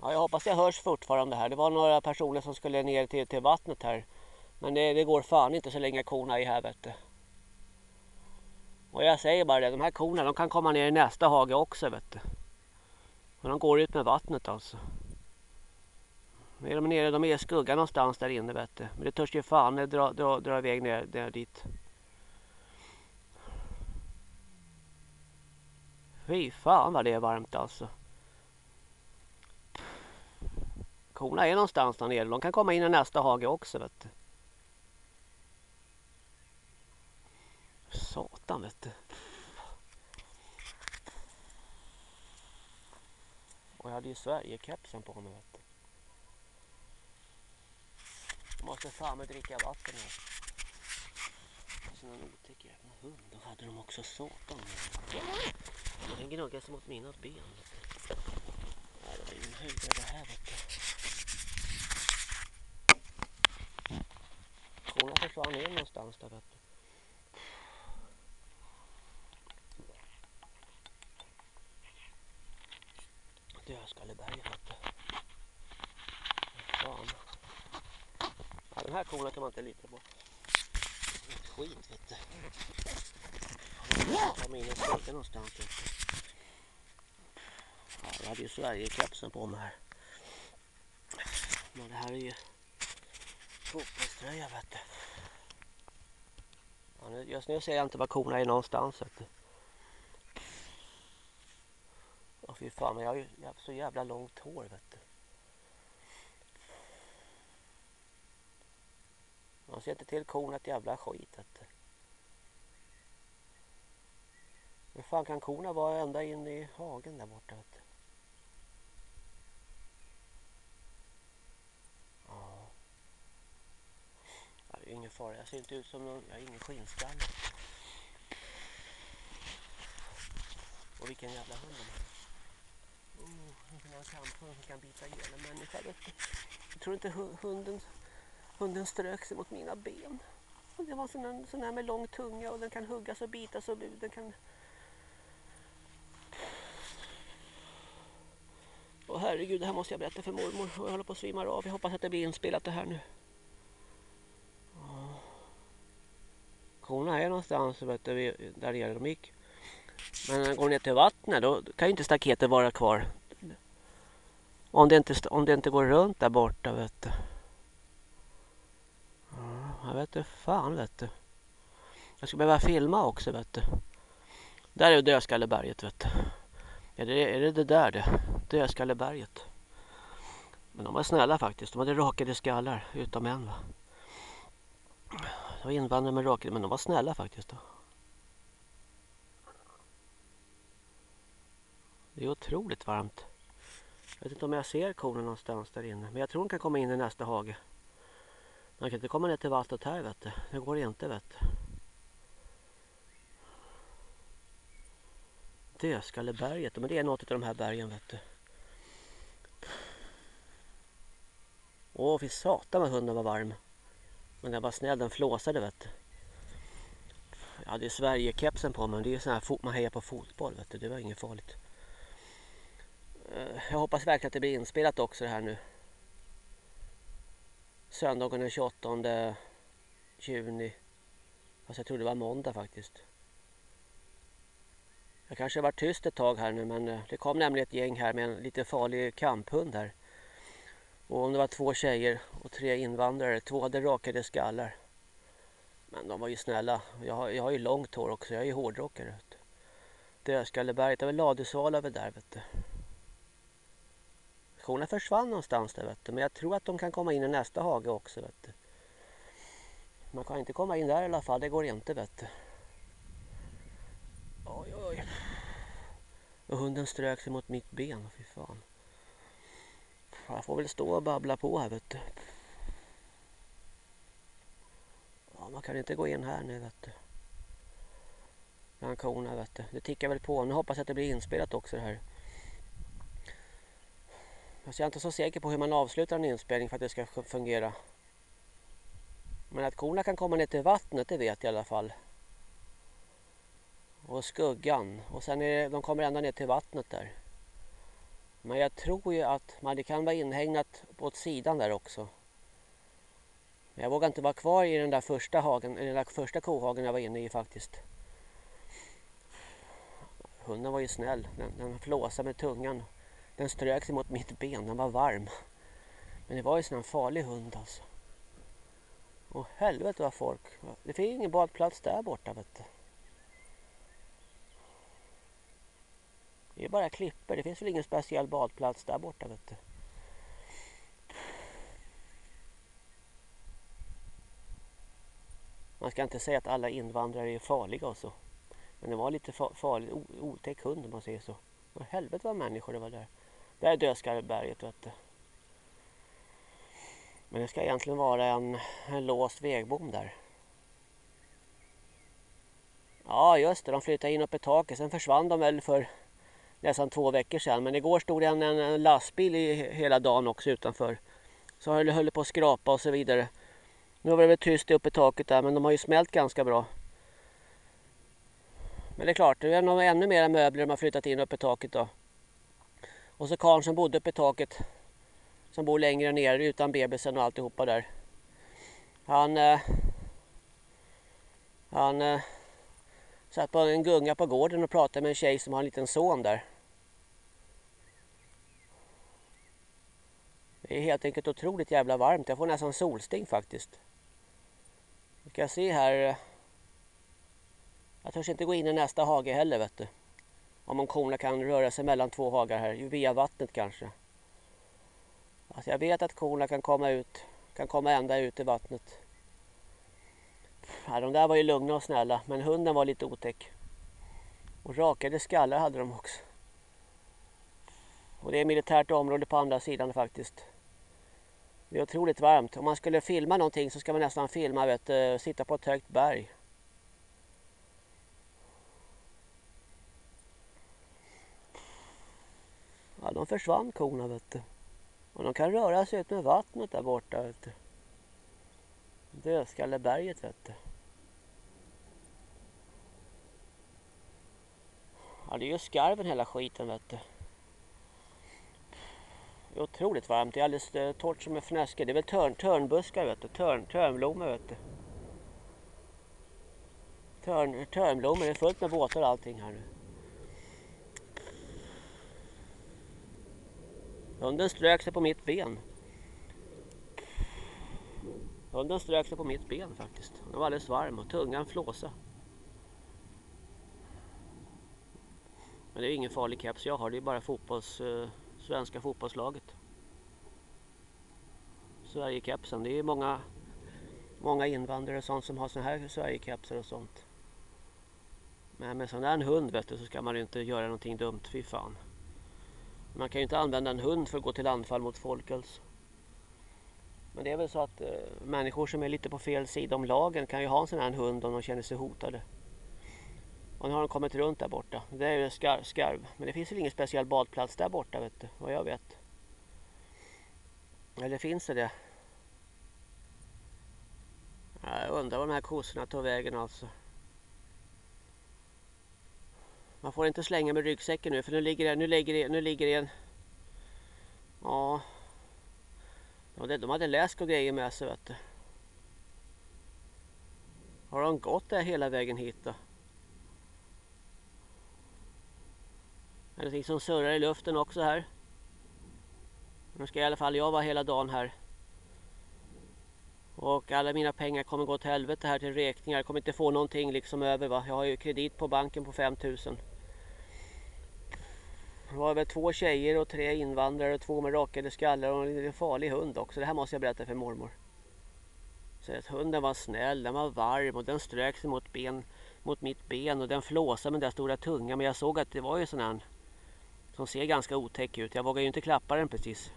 Ja, jag hoppas jag hörs fortfarande här. Det var några personer som skulle ner till, till vattnet här. Men det, det går fan inte så länge korna är här vet du. Och jag säger bara det, de här korna de kan komma ner i nästa hage också vet du. Men de går ut med vattnet alltså. Är de nere, de är i skugga någonstans där inne vet du. Men det törs ju fan dra, dra, dra iväg ner, ner dit. Fy fan vad det är varmt alltså. Korna är någonstans där nere. De kan komma in i nästa hage också vet du. Satan vet du. Och jag hade ju Sverige-kepsen på mig vet du. Jag måste fan med dricka vatten här. Alltså, Såna otäcka jävla hundar hade de också satan. Den gnuggar sig mot mina ben. Nej, det var ingen höjdare det här vet du. Korna försvann ner någonstans där vet du. Dödskalleberget vet du. Fan. Ja, den här korna kan man inte lita på. Ett skit vet du. Jag in i skogen någonstans. Ja, jag hade ju Sverige-kepsen på mig här. Men det här är ju fotbollströja vet du. Ja, nu, just nu ser jag inte var korna är någonstans vet du. Åh fy fan, men jag har ju så jävla långt hår vet du. Man ser inte till korna ett jävla skit. Hur fan kan korna vara ända in i hagen där borta vet du? Ja. Det är ingen fara, jag ser inte ut som någon, jag är ingen skinnskalle. Och vilken jävla hund de är. Oh, en kamphund som kan bita ihjäl en människa. Jag tror inte hunden, hunden strök sig mot mina ben. Det var en sån här, sån här med lång tunga och den kan huggas och bitas och den kan... Åh herregud, det här måste jag berätta för mormor jag håller på att svimma av. Jag hoppas att det blir inspelat det här nu. Korna är någonstans vet du, där nere de gick. Men när de går ner till vattnet då kan ju inte staketet vara kvar. Om det inte, om det inte går runt där borta vet du. Jag vet inte fan vet du. Jag ska behöva filma också vet du. Där är Dödskalleberget vet du. Är det, är det det där det? Dödskalleberget. Men de var snälla faktiskt. De hade rakade skallar utom en va. Det var invandrare med rakade men de var snälla faktiskt. Då. Det är otroligt varmt. Jag vet inte om jag ser korna någonstans där inne. Men jag tror de kan komma in i nästa hage. Man kan inte komma ner till vattnet här vet du. Det går inte vet du. Dödskalleberget. Men det är något av de här bergen vet du. Åh fy satan vad hunden var varm. Men den var snäll, den flåsade vet du. Jag hade Sverige-kepsen på mig, men det är ju sån här man hejar på fotboll vet du. Det var inget farligt. Eh, jag hoppas verkligen att det blir inspelat också det här nu. Söndagen den 28 juni. Fast jag tror det var måndag faktiskt. Jag kanske har varit tyst ett tag här nu men eh, det kom nämligen ett gäng här med en lite farlig kamphund här. Och om det var två tjejer och tre invandrare, två hade rakade skallar. Men de var ju snälla. Jag har, jag har ju långt hår också, jag är ju hårdrockare. Dödskalleberget, det var ladusval över där vet du. Korna försvann någonstans där vet du. Men jag tror att de kan komma in i nästa hage också vet du. Man kan inte komma in där i alla fall, det går inte vet du. Oj oj. Och hunden strök sig mot mitt ben, fy fan. Jag får väl stå och babbla på här vet du. Ja, man kan inte gå in här nu vet du. Bland korna vet du. Det tickar väl på. Nu hoppas jag att det blir inspelat också det här. Fast jag är inte så säker på hur man avslutar en inspelning för att det ska fungera. Men att korna kan komma ner till vattnet det vet jag i alla fall. Och skuggan. Och sen är det, de kommer ända ner till vattnet där. Men jag tror ju att man, det kan vara inhägnat på sidan där också. Men jag vågar inte vara kvar i den där första hagen, den där första kohagen jag var inne i faktiskt. Hunden var ju snäll. Den, den flåsade med tungan. Den strök sig mot mitt ben. Den var varm. Men det var ju en farlig hund alltså. Och helvete vad folk. Det finns ingen badplats där borta vet du. Det är bara klipper. Det finns väl ingen speciell badplats där borta vet du. Man ska inte säga att alla invandrare är farliga och så. Men det var lite farlig, otäck hund om man säger så. Och helvete vad människor det var där. Där är Dödskalleberget vet du. Men det ska egentligen vara en, en låst vägbom där. Ja just det, de flyttade in upp i taket. Sen försvann de väl för nästan två veckor sedan. Men igår stod det en, en, en lastbil i, hela dagen också utanför. Så höll, höll på att skrapa och så vidare. Nu var det väl tyst uppe i taket där men de har ju smält ganska bra. Men det är klart, det är nog ännu mer möbler de har flyttat in uppe i taket då. Och så karln som bodde uppe i taket. Som bor längre ner utan bebisen och alltihopa där. Han... Eh, han... Eh, satt på en gunga på gården och pratade med en tjej som har en liten son där. Det är helt enkelt otroligt jävla varmt. Jag får nästan solsting faktiskt. Vi ska se här. Eh, jag törs inte gå in i nästa hage heller vet du. Om korna kan röra sig mellan två hagar här, via vattnet kanske. Alltså jag vet att korna kan komma ut, kan komma ända ut i vattnet. Ja, de där var ju lugna och snälla, men hunden var lite otäck. Och rakade skallar hade de också. Och det är militärt område på andra sidan faktiskt. Det är otroligt varmt. Om man skulle filma någonting så ska man nästan filma, vet, sitta på ett högt berg. Ja, de försvann korna vet du. Och de kan röra sig ut med vattnet där borta vet du. Dödskalleberget vet du. Ja, det är ju skarven hela skiten vet du. Det är otroligt varmt. Det är alldeles eh, torrt som en fnöske. Det är väl törn, törnbuskar vet du. Törn, törnblommor vet du. Törn, törnblommor. Det är fullt med båtar och allting här nu. Hunden strök sig på mitt ben. Hunden strök sig på mitt ben faktiskt. Den var alldeles varm och tungan flåsa. Men det är ingen farlig keps jag har. Det är bara fotbolls, eh, svenska fotbollslaget. Sverigekepsen. Det är många, många invandrare och sånt som har såna här Sverigekepsar och sånt. Men med sån här hund vet du, så ska man inte göra någonting dumt. Fy fan. Man kan ju inte använda en hund för att gå till anfall mot folk alltså. Men det är väl så att eh, människor som är lite på fel sida om lagen kan ju ha en sån här hund om de känner sig hotade. Och nu har de kommit runt där borta. Det är ju skarv, skarv. Men det finns väl ingen speciell badplats där borta vet du, vad jag vet. Eller finns det det? Jag undrar var de här kossorna tog vägen alltså. Man får inte slänga med ryggsäcken nu för nu ligger det, nu ligger det, nu ligger det en... Ja... De hade läsk och grejer med sig vet du. Har de gått där hela vägen hit då? Är Någonting som surrar i luften också här. Nu ska i alla fall jag vara hela dagen här. Och alla mina pengar kommer gå till helvete här till räkningar. Jag kommer inte få någonting liksom över va. Jag har ju kredit på banken på 5000. Det var väl två tjejer och tre invandrare och två med rakade skallar och en liten farlig hund också. Det här måste jag berätta för mormor. Så att hunden var snäll, den var varm och den strök sig mot, ben, mot mitt ben och den flåsade med den där stora tungan. Men jag såg att det var ju sån här som ser ganska otäck ut. Jag vågar ju inte klappa den precis.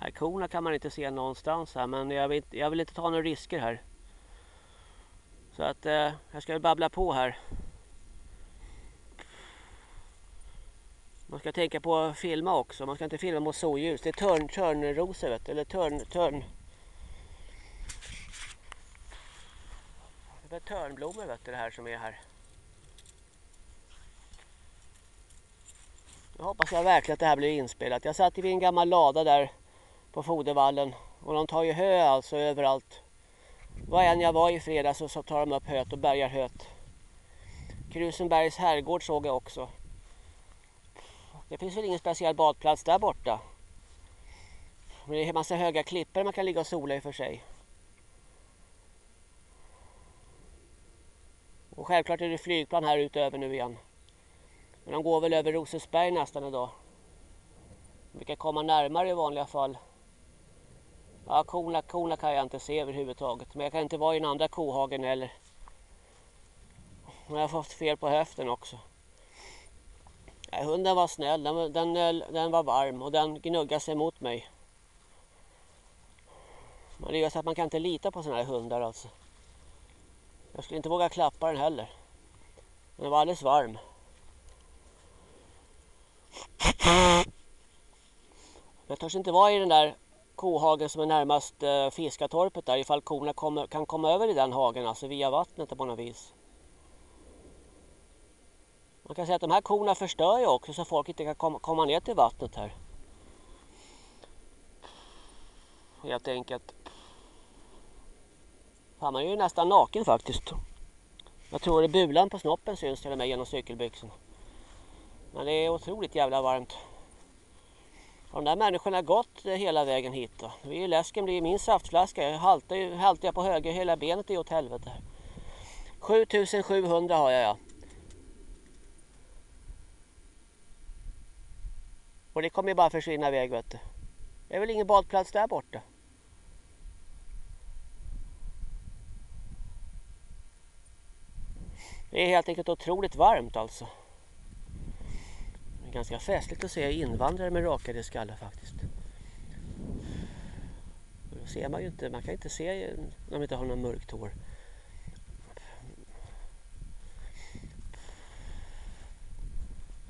Nej, korna kan man inte se någonstans här men jag vill, jag vill inte ta några risker här. Så att eh, jag ska babbla på här. Man ska tänka på att filma också. Man ska inte filma mot solljus. Det är törn, törnrosor vet du. Eller törn, törn. Det är törnblommor vet du det här som är här. Nu hoppas jag verkligen att det här blir inspelat. Jag satt i en gammal lada där på fodervallen. Och de tar ju hö alltså överallt. Var än jag var i fredags så tar de upp höet och bärgar höet. Krusenbergs herrgård såg jag också. Det finns väl ingen speciell badplats där borta. Men det är en massa höga klippor man kan ligga och sola i för sig. Och självklart är det flygplan här utöver nu igen. Men de går väl över Rosesberg nästan idag. De brukar komma närmare i vanliga fall. Ja, korna, korna kan jag inte se överhuvudtaget. Men jag kan inte vara i den andra kohagen heller. Jag har fått fel på höften också. Nej, hunden var snäll, den, den, den var varm och den gnuggade sig mot mig. Men det är så att man kan inte lita på sådana här hundar alltså. Jag skulle inte våga klappa den heller. Den var alldeles varm. Jag törs inte vara i den där kohagen som är närmast eh, Fiskatorpet där ifall korna kommer, kan komma över i den hagen, alltså via vattnet på något vis. Man kan säga att de här korna förstör ju också så folk inte kan komma, ner till vattnet här. Helt enkelt. Fan, man är ju nästan naken faktiskt. Jag tror att bulan på snoppen syns till och med genom cykelbyxorna. Men det är otroligt jävla varmt. Har de där människorna gått hela vägen hit då? Det är läsken blir min saftflaska. Jag haltar, haltar jag på höger hela benet är åt helvete. 7700 har jag ja. Och det kommer ju bara försvinna iväg vet du. Det är väl ingen badplats där borta. Det är helt enkelt otroligt varmt alltså. Det är ganska festligt att se invandrare med rakade skallar faktiskt. Då ser man ju inte, man kan inte se när de inte har någon mörkt hår.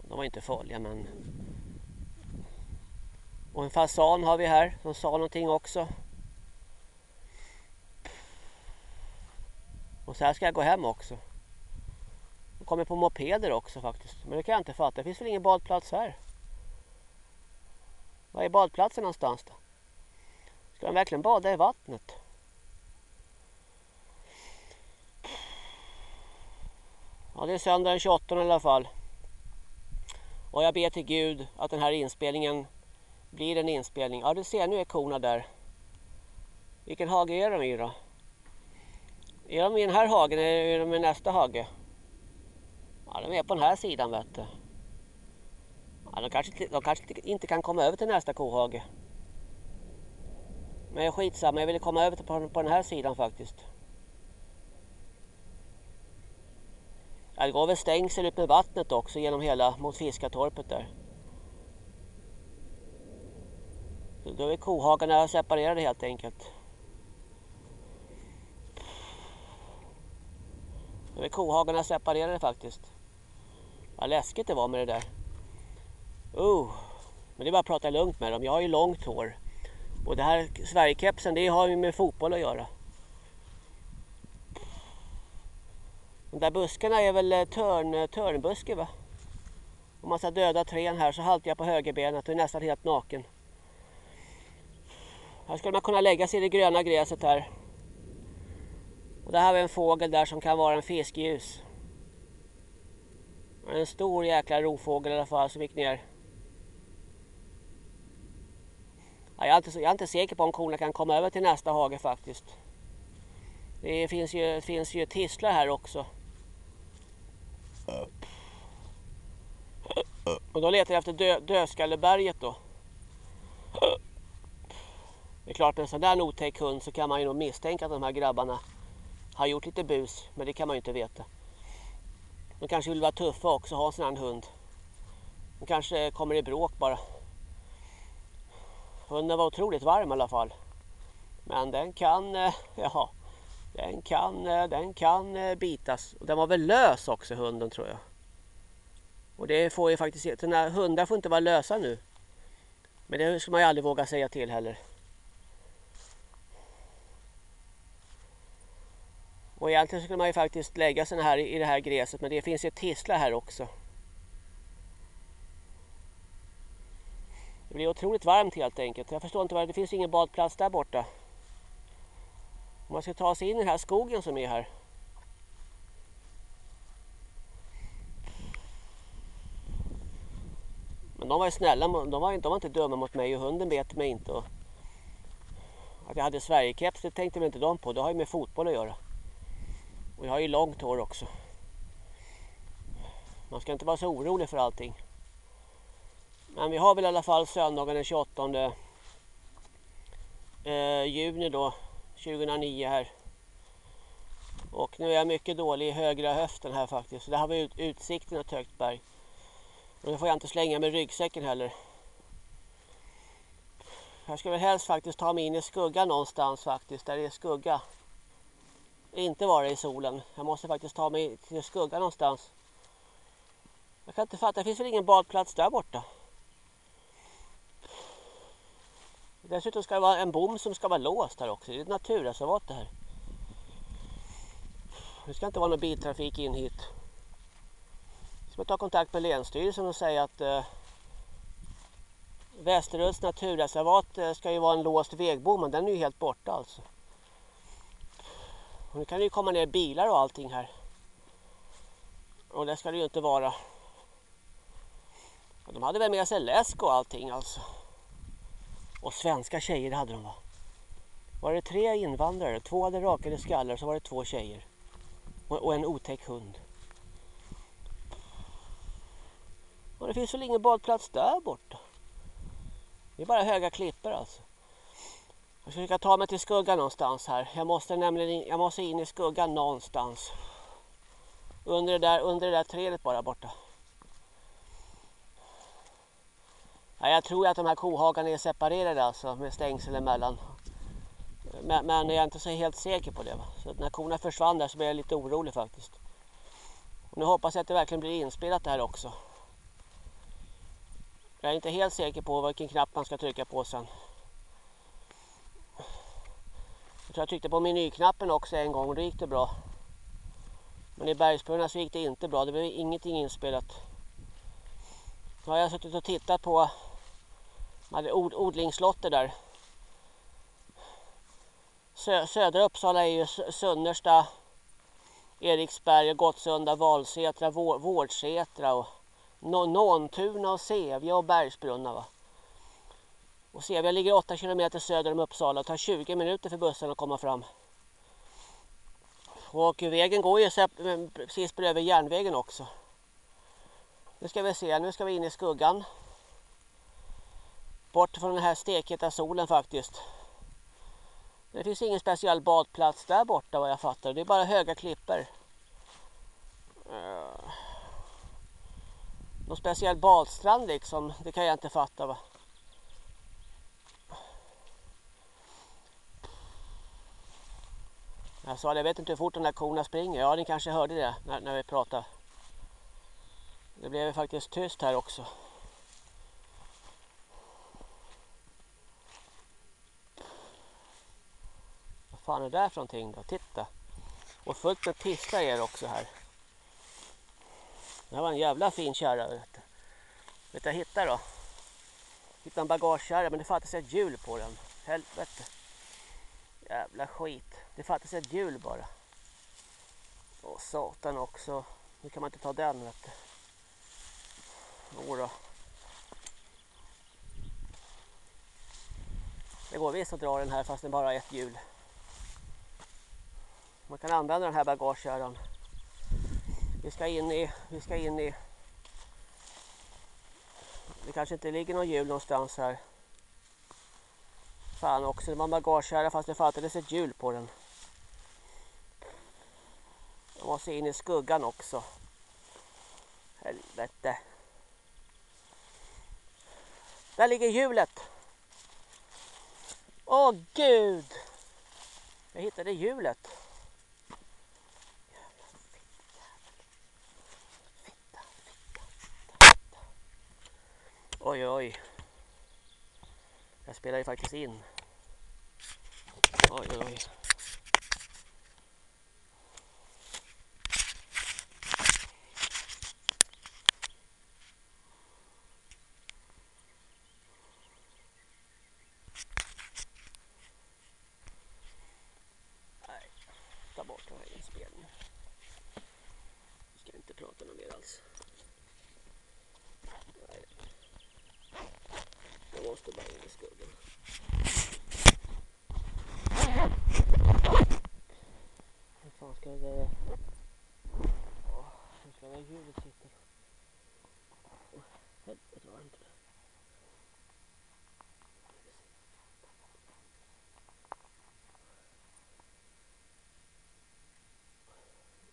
De var inte farliga men och en fasan har vi här som sa någonting också. Och så här ska jag gå hem också. De kommer på mopeder också faktiskt. Men det kan jag inte fatta. Det finns väl ingen badplats här? Var är badplatsen någonstans då? Ska de verkligen bada i vattnet? Ja, det är söndag den 28 i alla fall. Och jag ber till Gud att den här inspelningen blir en inspelning. Ja, du ser, nu är korna där. Vilken hage är de i då? Är de i den här hagen eller är de i nästa hage? Ja, de är på den här sidan vet du. Ja, de, kanske, de kanske inte kan komma över till nästa kohage. Men skitsamma, jag ville komma över till på, på den här sidan faktiskt. Ja, det går väl stängsel ut med vattnet också genom hela mot Fiskatorpet där. Då är kohagarna separerade helt enkelt. Då är kohagarna separerade faktiskt. Vad läskigt det var med det där. Oh, men det är bara att prata lugnt med dem. Jag har ju långt hår. Och det här Sverigekepsen det har ju med fotboll att göra. De där buskarna är väl eh, törn, eh, törnbuske va? Om man ska döda trän här så haltar jag på högerbenet och är nästan helt naken. Här skulle man kunna lägga sig i det gröna gräset här. Och där har vi en fågel där som kan vara en fiskljus. En stor jäkla rovfågel i alla fall som gick ner. Ja, jag, är inte, jag är inte säker på om korna kan komma över till nästa hage faktiskt. Det finns ju, det finns ju tisslar här också. Och då letar jag efter dö, dödskalleberget då. Det är klart med en sån där otäck hund så kan man ju nog misstänka att de här grabbarna har gjort lite bus. Men det kan man ju inte veta. De kanske vill vara tuffa också och ha en sån här hund. De kanske kommer i bråk bara. Hunden var otroligt varm i alla fall. Men den kan, eh, ja, den kan, eh, den kan eh, bitas. Och den var väl lös också hunden tror jag. Och det får ju faktiskt, sådana hundar får inte vara lösa nu. Men det ska man ju aldrig våga säga till heller. Och egentligen skulle man ju faktiskt lägga sig här i det här gräset men det finns ju tisslar här också. Det blir otroligt varmt helt enkelt. Jag förstår inte varför det finns ingen badplats där borta. Om man ska ta sig in i den här skogen som är här. Men de var ju snälla, de var, de var inte dumma mot mig och hunden bet mig inte. Och att jag hade Sverigekeps det tänkte väl inte de på, det har ju med fotboll att göra. Och jag har ju långt hår också. Man ska inte vara så orolig för allting. Men vi har väl i alla fall söndagen den 28 eh, juni då 2009 här. Och nu är jag mycket dålig i högra höften här faktiskt. Så där har vi ut, utsikten av högt berg. Och nu får jag inte slänga med ryggsäcken heller. Jag ska väl helst faktiskt ta mig in i skugga någonstans faktiskt. Där det är skugga. Inte vara i solen. Jag måste faktiskt ta mig till skugga någonstans. Jag kan inte fatta, det finns väl ingen badplats där borta? Dessutom ska det vara en bom som ska vara låst här också. Det är ett naturreservat det här. Det ska inte vara någon biltrafik in hit. Jag ska ta kontakt med Länsstyrelsen och säga att eh, Västeröds naturreservat eh, ska ju vara en låst vägbom men den är ju helt borta alltså. Nu kan det ju komma ner bilar och allting här. Och det ska det ju inte vara. De hade väl med sig läsk och allting alltså. Och svenska tjejer hade de va? Var det tre invandrare, två hade rakade skallar så var det två tjejer. Och, och en otäck hund. Och det finns väl ingen badplats där borta. Det är bara höga klippor alltså. Jag ska försöka ta mig till skuggan någonstans här. Jag måste nämligen in, jag måste in i skuggan någonstans. Under det där, under det där trädet bara borta. Ja, jag tror att de här kohagarna är separerade alltså med stängsel emellan. Men, men jag är inte så helt säker på det. Va? Så när korna försvann där så blev jag lite orolig faktiskt. Och nu hoppas jag att det verkligen blir inspelat det här också. Jag är inte helt säker på vilken knapp man ska trycka på sen. Jag tror jag tryckte på menyknappen också en gång och då gick det bra. Men i bergsbrunnar så gick det inte bra. Det blev ingenting inspelat. Nu har jag suttit och tittat på hade od odlingslotter där. Sö södra Uppsala är ju Sunnersta, Eriksberg, Gottsunda, Valsätra, Vårdsätra och Nåntuna och Sevja och Bergsbrunna. Va? Och Sevja ligger 8 kilometer söder om Uppsala. Det tar 20 minuter för bussen att komma fram. Och vägen går ju precis bredvid järnvägen också. Nu ska vi se, nu ska vi in i skuggan. Bort från den här stekheta solen faktiskt. Det finns ingen speciell badplats där borta vad jag fattar. Det är bara höga klippor. Eh. Någon speciell badstrand liksom, det kan jag inte fatta va. Jag sa jag vet inte hur fort de där korna springer. Ja, ni kanske hörde det när, när vi pratade. Det blev faktiskt tyst här också. Vad fan är det där för någonting då? Titta. Och fullt med tisslar är det också här. Det här var en jävla fin kärra. Vet du. Vet jag hittade då? Hittade en bagagekärra men det fattas ett hjul på den. Helvete. Jävla skit. Det fattas ett hjul bara. Och satan också. Nu kan man inte ta den vet du. Jodå. Det går visst att dra den här fast det bara är ett hjul. Man kan använda den här bagagekärran. Vi ska in i, vi ska in i. Det kanske inte ligger någon hjul någonstans här. Fan också, det var en bagagekärra fast det fattades ett hjul på den. Jag måste in i skuggan också. Helvete. Där ligger hjulet. Åh gud. Jag hittade hjulet. Fitta, fitta, fitta. Oj, oj. Jag spelar ju faktiskt in. Oj, oj. Nej, ta bort den här inspelningen. Ska inte prata något mer alls. Nej. Jag måste bara in i skuggan. Hur fan ska det... Åh, hur ska det här ljudet sitta? Åh, Helvete vad varmt det är.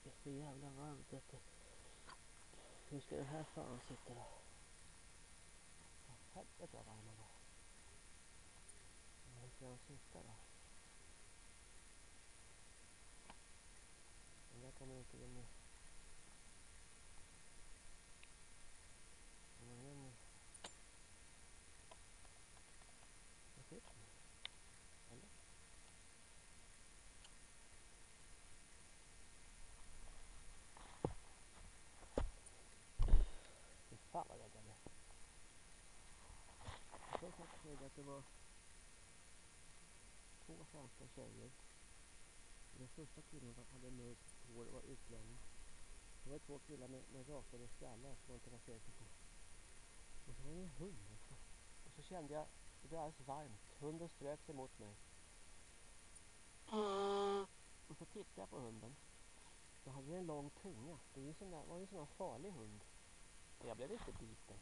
Det är så jävla varmt vet du. Hur ska det här fan sitta då? Helvete vad varm han var. Hur ska han sitta då? Den där kommer inte in i. Kommer in i. Vad sitter den? Eller? Fy fan vad rädd jag blev. Jag såg faktiskt att det var två franska tjejer. Den första killen hade mörkt hår och var utlänning. Det var två killar med, med rakade skallar som man inte var säker på. Och så var det en hund också. Och så kände jag, det blev alldeles varmt. Hunden strök sig mot mig. Och så tittade jag på hunden. Då hade den en lång tunga. Det var ju en sån där, var ju en sån där farlig hund. Och jag blev inte biten.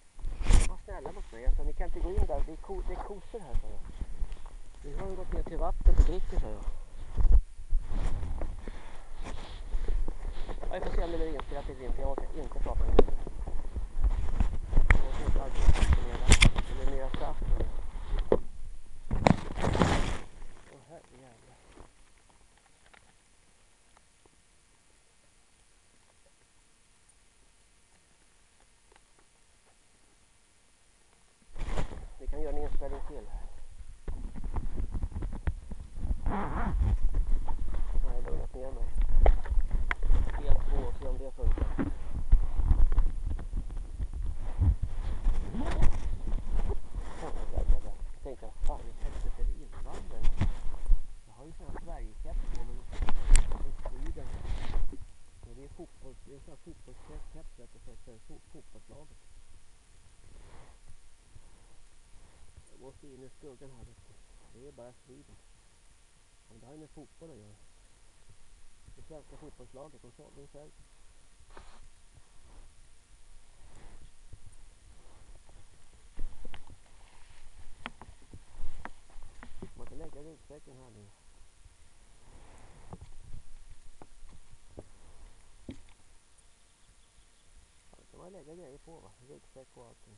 De var snälla mot mig. Jag sa, ni kan inte gå in där. Det är, ko, det är kossor här, sa jag. Vi har ju gått ner till vattnet och dricker, sa jag. Vi får se om det blir inspelat eller inte. Jag orkar inte prata med dig. Jag orkar inte alls prata med dig. Det blir mera saft. Åh herrejävlar. Vi kan göra en inspelning till. Jag har lugnat ner mig. Del två och se om det funkar. Fan vad rädd jag blev. Jag tänkte, fan i helvete är det invandrare? Jag har ju sån här Sverigekeps på mig. En Sweden. Men det är fotbolls, det är en sån här fotbollskeps vet du, för, för fo- fotbollslaget. Jag måste in i skuggan här. Det är bara striden. Men det har ju med fotboll att göra. Det svenska fotbollslaget, de sålde ju själv. Man kan lägga ryggsäcken här nu. Ja, det kan man lägga grejer på va? Ryggsäck och allting.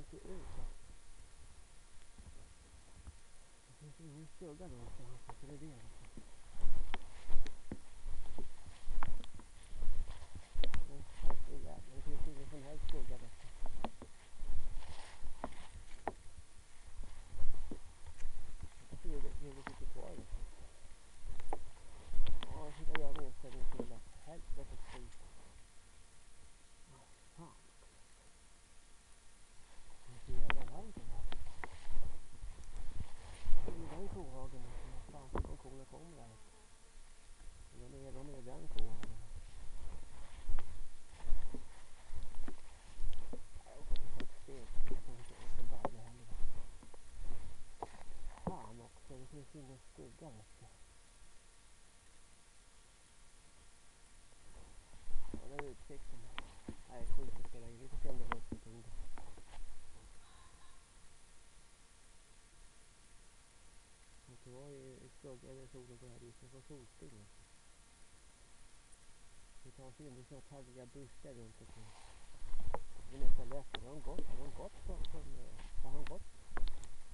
folk är ute. Det finns ingen skugga någonstans att reglera. det här informationsbilen. Det tar sig in i sådana taggiga buskar runt omkring. Det är nästan lätt. Har de gått? Har de gått? Har de gått? Har han gått?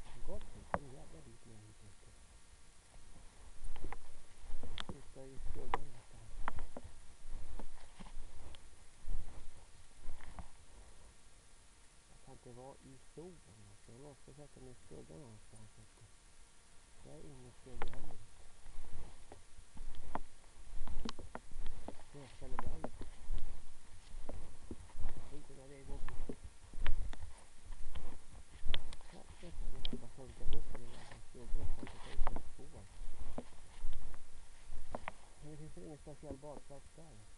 Har han gått? En jävla bit ner hit ute. Sitta i skuggan nästan. Jag kan inte vara i solen. Alltså. Jag måste sätta mig i skuggan någonstans. Där är ingen skugga heller. Finns det ingen speciell badplats där.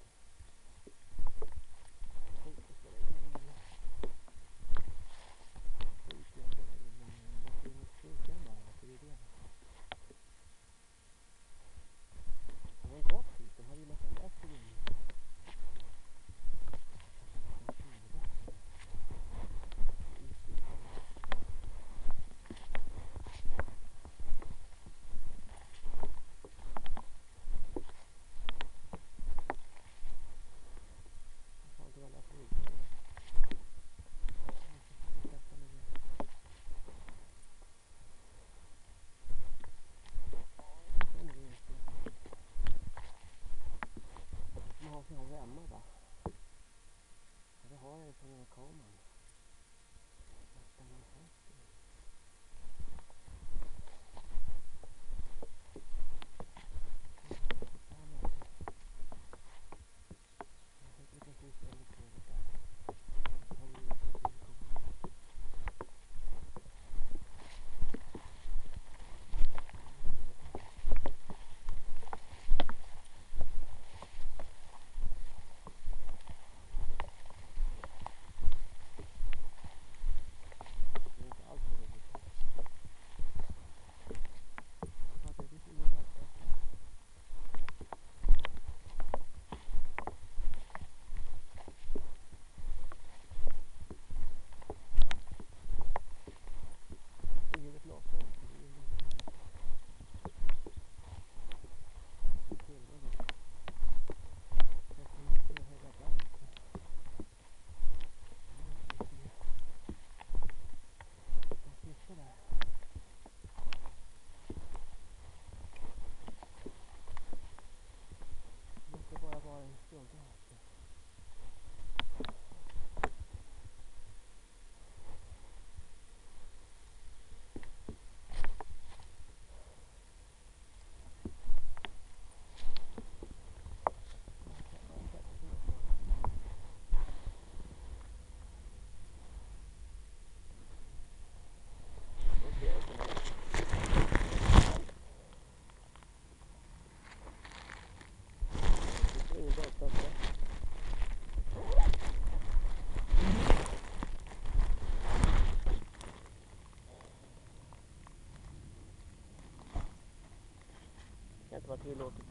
inte vara tillåtet.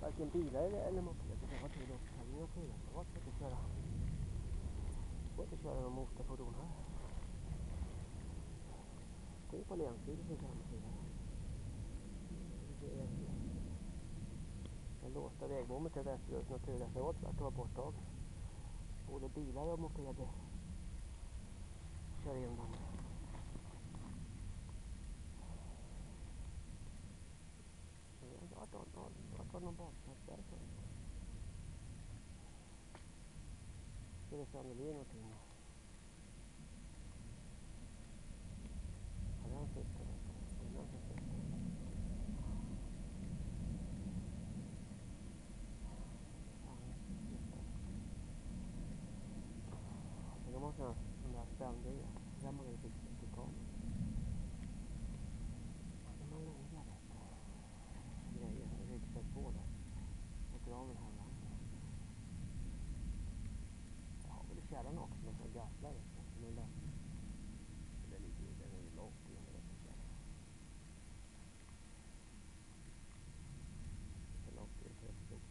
Varken bilar eller mopeder kan vara tillåtet. Här är det undantag för att köra. får inte köra några motorfordon här. Det är på länsstyrelsens hemsida. Den låsta vägbommen till Västergötlands naturreservat Det var borttagen. Både bilar och mopeder kör in dem. Ska vi se om det blir någonting. Ja, den sitter vet du. Den som sitter. Fan, sitter. Men de har såna de där spännböja. Den har vi fixat till kameran. De har långa vet du. Grejer, ryggsäck på där. Och drar den här vagnen. Jag har väl i källaren också med såna gafflar vet du. Men den, den ligger ju, den är ju långt in vet du. källaren. Så långt in så är det stort.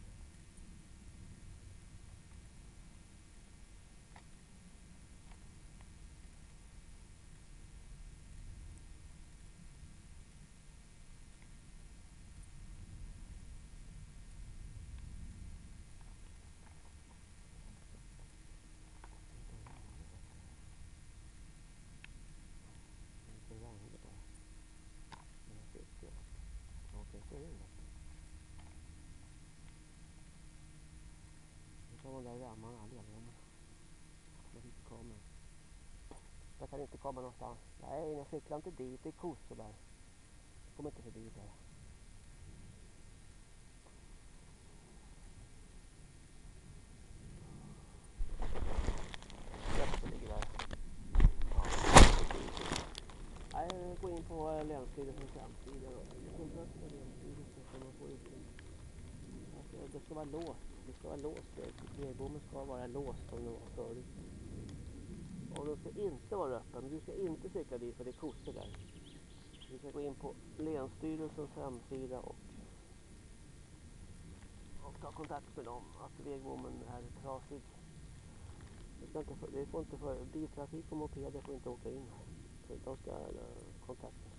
Lite regnig bara. Men jag sitter ju. Jag åker inte in vet du. Nu tar man där rammarna, ledrammarna. Med lite kameran. Jag kan inte komma någonstans. Nej, jag cyklar inte dit. Det är kossor där. Jag kommer inte förbi där. Gå in på och Länsstyrelsen så alltså, Det ska vara låst. Det ska vara låst. Vägbommen ska vara låst som det var förut. Och den ska inte vara öppen. Du ska inte cykla dit för det är kossor där. Vi ska gå in på Länsstyrelsens hemsida och, och ta kontakt med dem att vägbommen är trasig. Det, ska inte, det får inte för, biltrafik och mopeder får inte åka in här. De ska kontakta kontaktas.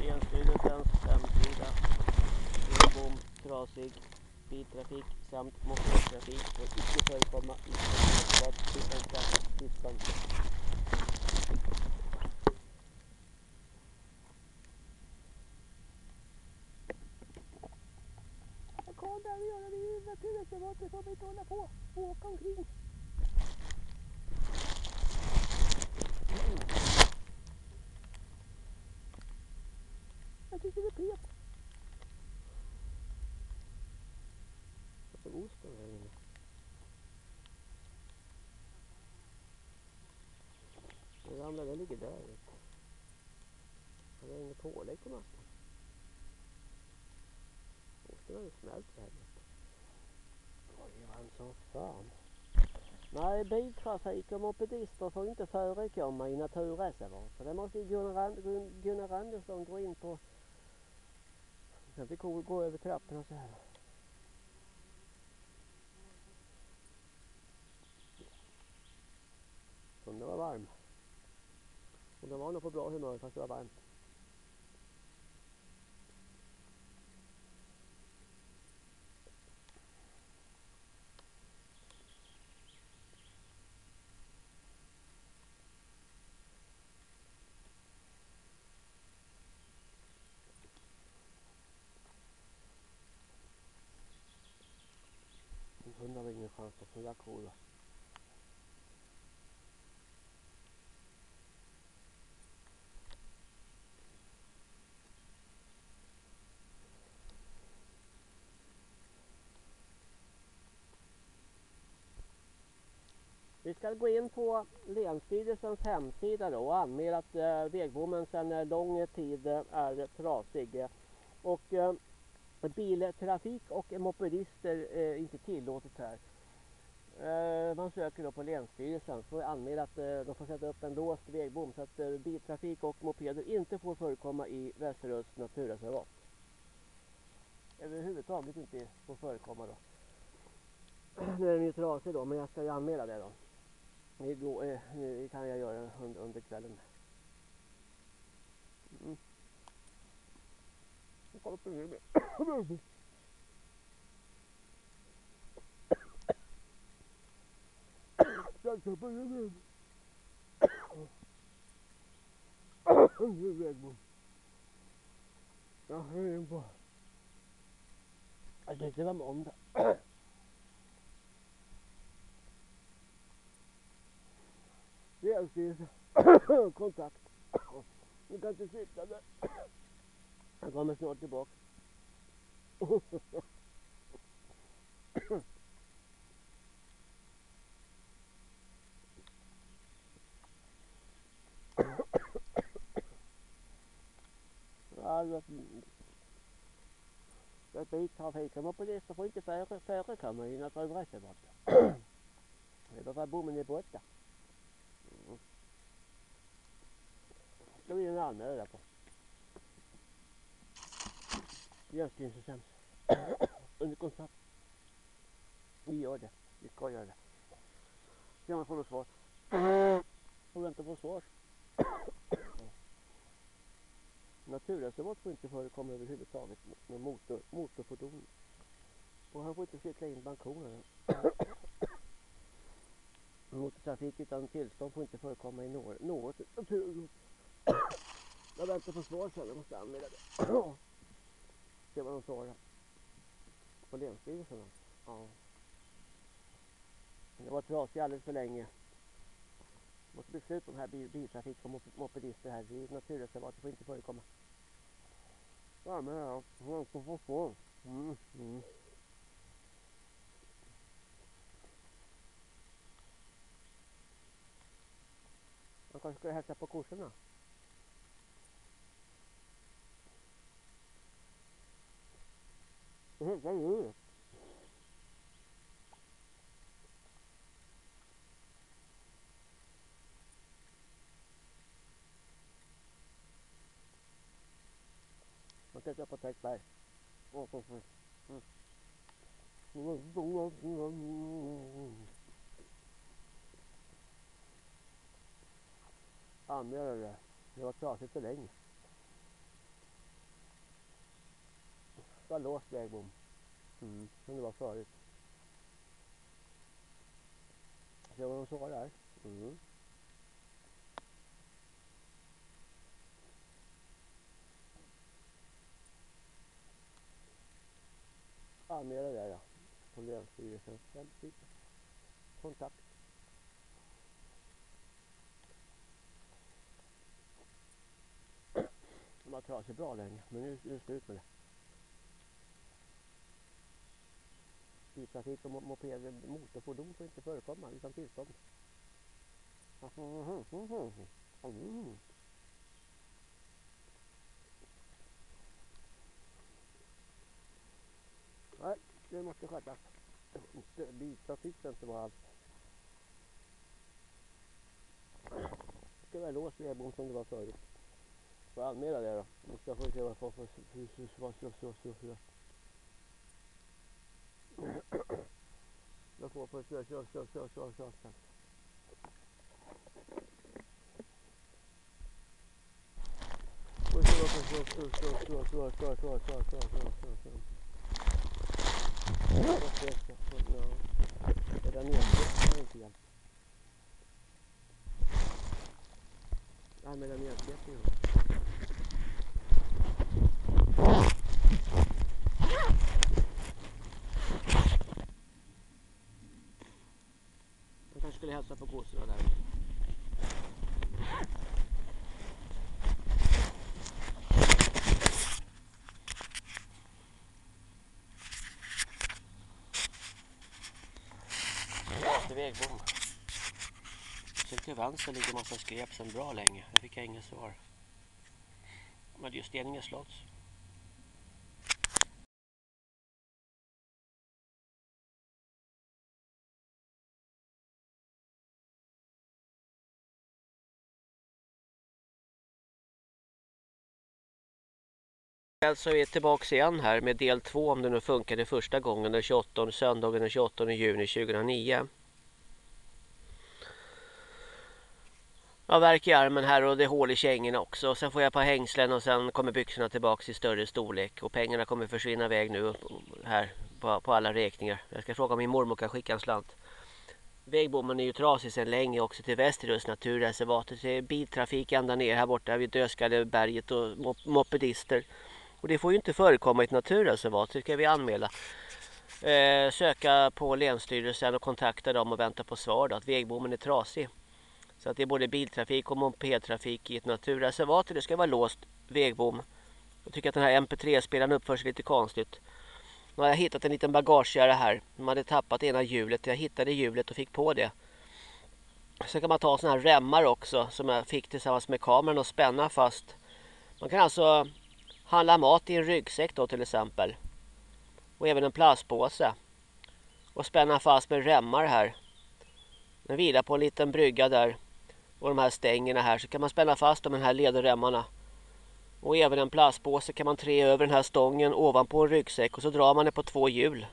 Länsstyrelsens hemsida. Vägbom, trasig, biltrafik samt mopedtrafik får icke förekomma i reservat utan särskilt tillstånd. Jag kom där och göra det i naturreservatet får vi inte hålla på och åka omkring. Jag tycker det är pep. Och så osten här inne. Den gamla den ligger där. vet du. Det är inget pålägg på mattan. Osten har ju smält här. vet du. Oj, han som fan. Nej, biltrafik och mopedister får inte förekomma i naturreservat. Så det måste ju Gunnar, And- Gunnar Andersson gå in på. Sen fick gå, gå över trapporna så här. Undrar var varm. Och den var nog på bra humör fast det var varmt. En hund har väl ingen chans att knulla kor ska gå in på Länsstyrelsens hemsida då och anmäla att eh, vägbommen sedan eh, lång tid eh, är trasig. Och eh, biltrafik och mopedister är inte tillåtet här. Eh, man söker då på Länsstyrelsen så anmäla att eh, de får sätta upp en låst vägbom så att eh, biltrafik och mopeder inte får förekomma i Västerås naturreservat. Överhuvudtaget inte får förekomma då. Nu är den ju trasig då men jag ska ju anmäla det då. Nu, eh, nu kan jag göra under, under kvällen. Mm. Kolla på det. Jag tappar huvudet. Nu. Jag hör ju på. Jag tyckte det var måndag. Länsstyrelsen. Kontakt. Ni kan inte sitta där. Jag kommer snart tillbaka. Ja, det jag biltrafiken var på listan får inte före, förekomma i naturreservatet. Det var för bommen är borta. Ska vi en där på. Länsstyrelsen. Under kontakt. Vi gör det. Vi ska göra det. Se om jag får något svar. Jag väntar på svar. Naturreservat får inte förekomma överhuvudtaget med motor, motorfordon. Och han får inte cykla in bankonerna. Motortrafik utan tillstånd får inte förekomma i något, något naturreservat. Jag väntar på svar sen, jag måste anmäla det. Se vad de svarar. På Länsstyrelsen. Ja. Det var trasig alldeles för länge. Det måste bli slut på den här bil, biltrafik och mopedister här. Det är naturreservat, det får inte förekomma. Ja men ja, jag väntar på svar. Mm, mm. Man kanske skulle hälsa på Is it very weird? Look at the protect bay. Oh, oh, oh. Mm. Oh, oh, oh, oh, oh. anmäla det. Det var trasigt för länge. Ska ha låst vägbom. Mm, som det var förut. Se vad de svarar där. Mm. anmäla det ja. På Länsstyrelsen. Kontakt. De har klarat sig bra länge men nu är det slut med det. Biltrafik och mopeder, motorfordon får inte förekomma utan tillstånd. Mm. Nej, det måste skötas. Biltrafik ska inte vara allt. Det ska vara låst vedbom som det var förut. Får anmäla det då? Nu ska jag få se vad jag får för Jag går på kör, kör, kör, kör, kör, kör. kör. Nej men den hjälpte jättemycket. Skulle hälsa på kossorna där. vägbom. Sen till vänster ligger massa skräp sedan bra länge. Jag fick inget svar. Men just Steninge slotts. Så är vi tillbaka igen här med del 2 om det nu funkade första gången den 28, söndagen den 28 juni 2009. Jag har värk i armen här och det är hål i kängorna också. Sen får jag ett par hängslen och sen kommer byxorna tillbaka i större storlek. Och pengarna kommer försvinna iväg nu här på, på alla räkningar. Jag ska fråga om min mormor kan skicka en slant. Vägbommen är ju trasig sedan länge också till Västerås naturreservatet. Det är biltrafik ända ner här borta vid Döskalleberget och mopedister. Och det får ju inte förekomma i ett naturreservat, det ska vi anmäla. Eh, söka på Länsstyrelsen och kontakta dem och vänta på svar då, att vägbommen är trasig. Så att det är både biltrafik och mopedtrafik i ett naturreservat och det ska vara låst vägbom. Jag tycker att den här MP3-spelaren uppför sig lite konstigt. Nu har jag hittat en liten bagagekärra här. De hade tappat ena hjulet. Jag hittade hjulet och fick på det. Sen kan man ta sådana här remmar också som jag fick tillsammans med kameran och spänna fast. Man kan alltså handla mat i en ryggsäck då till exempel. Och även en plastpåse. Och spänna fast med remmar här. Den vilar på en liten brygga där. Och de här stängerna här så kan man spänna fast de här lederremmarna. Och även en plastpåse kan man trä över den här stången ovanpå en ryggsäck och så drar man det på två hjul.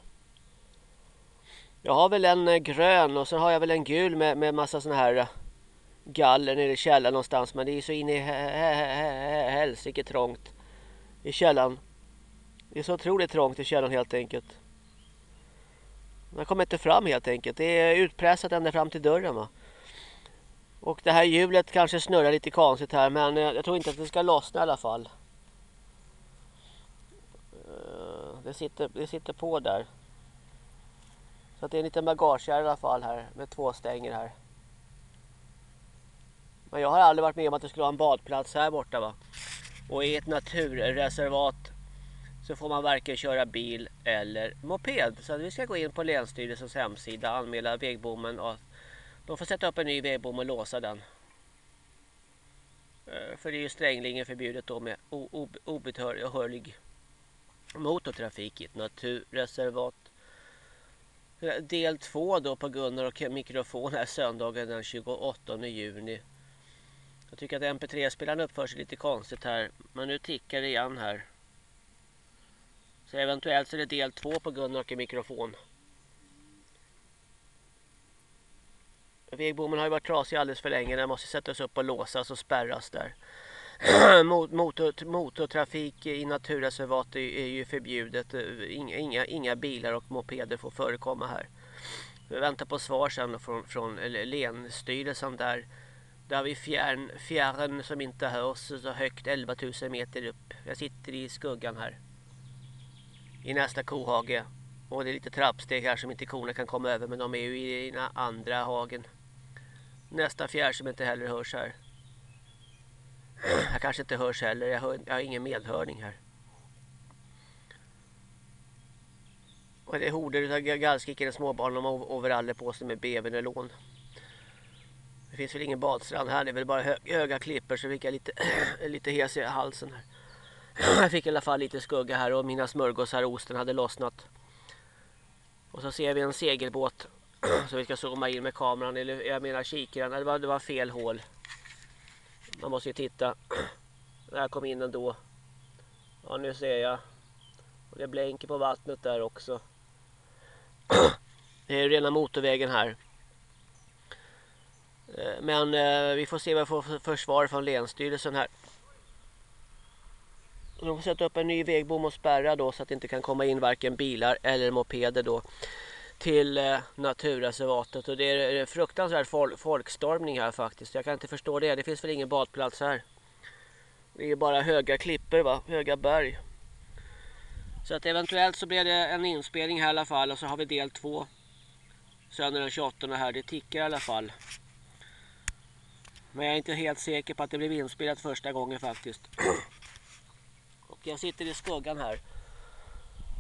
Jag har väl en eh, grön och så har jag väl en gul med, med massa såna här eh, galler nere i källaren någonstans. Men det är så in i helsike trångt i källaren. Det är så otroligt trångt i källaren helt enkelt. Man kommer inte fram helt enkelt. Det är utpressat ända fram till dörren va. Och det här hjulet kanske snurrar lite konstigt här men eh, jag tror inte att det ska lossna i alla fall. Eh, det sitter, det sitter på där. Så det är en liten bagagekärra i alla fall här med två stänger här. Men jag har aldrig varit med om att det skulle vara en badplats här borta va. Och i ett naturreservat så får man varken köra bil eller moped. Så vi ska gå in på Länsstyrelsens hemsida, anmäla vägbommen och de får sätta upp en ny vägbom och låsa den. Eh, för det är ju strängligen förbjudet då med obehörig motortrafik i ett naturreservat. Eh, del 2 då på Gunnar och mikrofon här söndagen den 28 juni. Jag tycker att MP3-spelaren uppför sig lite konstigt här. Men nu tickar det igen här. Så eventuellt så är det del två på Gunnar och mikrofon. Vägbommen har ju varit trasig alldeles för länge. Den måste sättas upp och låsas och spärras där. Motor, motortrafik i naturreservat är, är ju förbjudet. Inga, inga, inga, bilar och mopeder får förekomma här. Vi väntar på svar sen från, från Länsstyrelsen där. Där har vi fjärn, fjärren som inte hörs så högt 11 000 meter upp. Jag sitter i skuggan här. I nästa kohage. Och det är lite trappsteg här som inte korna kan komma över men de är ju i den andra hagen. Nästa fjärr som inte heller hörs här. Jag kanske inte hörs heller. Jag, hör, jag har ingen medhörning här. Och det är horder av gallskickande småbarn de har overaller på sig med bevenelån finns väl ingen badstrand här. Det är väl bara höga klippor så fick jag lite, lite hes i halsen här. Jag fick i alla fall lite skugga här och mina smörgåsar och osten hade lossnat. Och så ser vi en segelbåt så vi ska zooma in med kameran, eller jag menar kikaren. Det var, det var fel hål. Man måste ju titta. Där kom in ändå. Ja, nu ser jag. Och det blänker på vattnet där också. Det är rena motorvägen här. Eh, men eh, vi får se vad vi får för svar från Länsstyrelsen här. De får sätta upp en ny vägbom och spärra då så att det inte kan komma in varken bilar eller mopeder då till eh, naturreservatet och det är fruktansvärd folkstormning här faktiskt. Jag kan inte förstå det. Det finns väl ingen badplats här. Det är bara höga klippor va, höga berg. Så att eventuellt så blir det en inspelning här i alla fall och så har vi del två. Söndag den 28 här. Det tickar i alla fall. Men jag är inte helt säker på att det blev inspelat första gången faktiskt. Och jag sitter i skuggan här.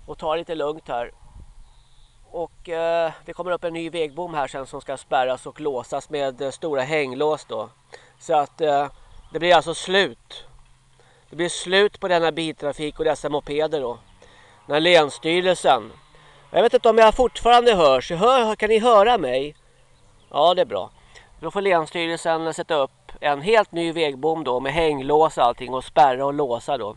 Och tar lite lugnt här. Och eh, det kommer upp en ny vägbom här sen som ska spärras och låsas med eh, stora hänglås då. Så att eh, det blir alltså slut. Det blir slut på denna biltrafik och dessa mopeder då. När Länsstyrelsen. Jag vet inte om jag fortfarande hörs. Hör, kan ni höra mig? Ja, det är bra. Då får Länsstyrelsen sätta upp en helt ny vägbom då med hänglås och allting och spärra och låsa då.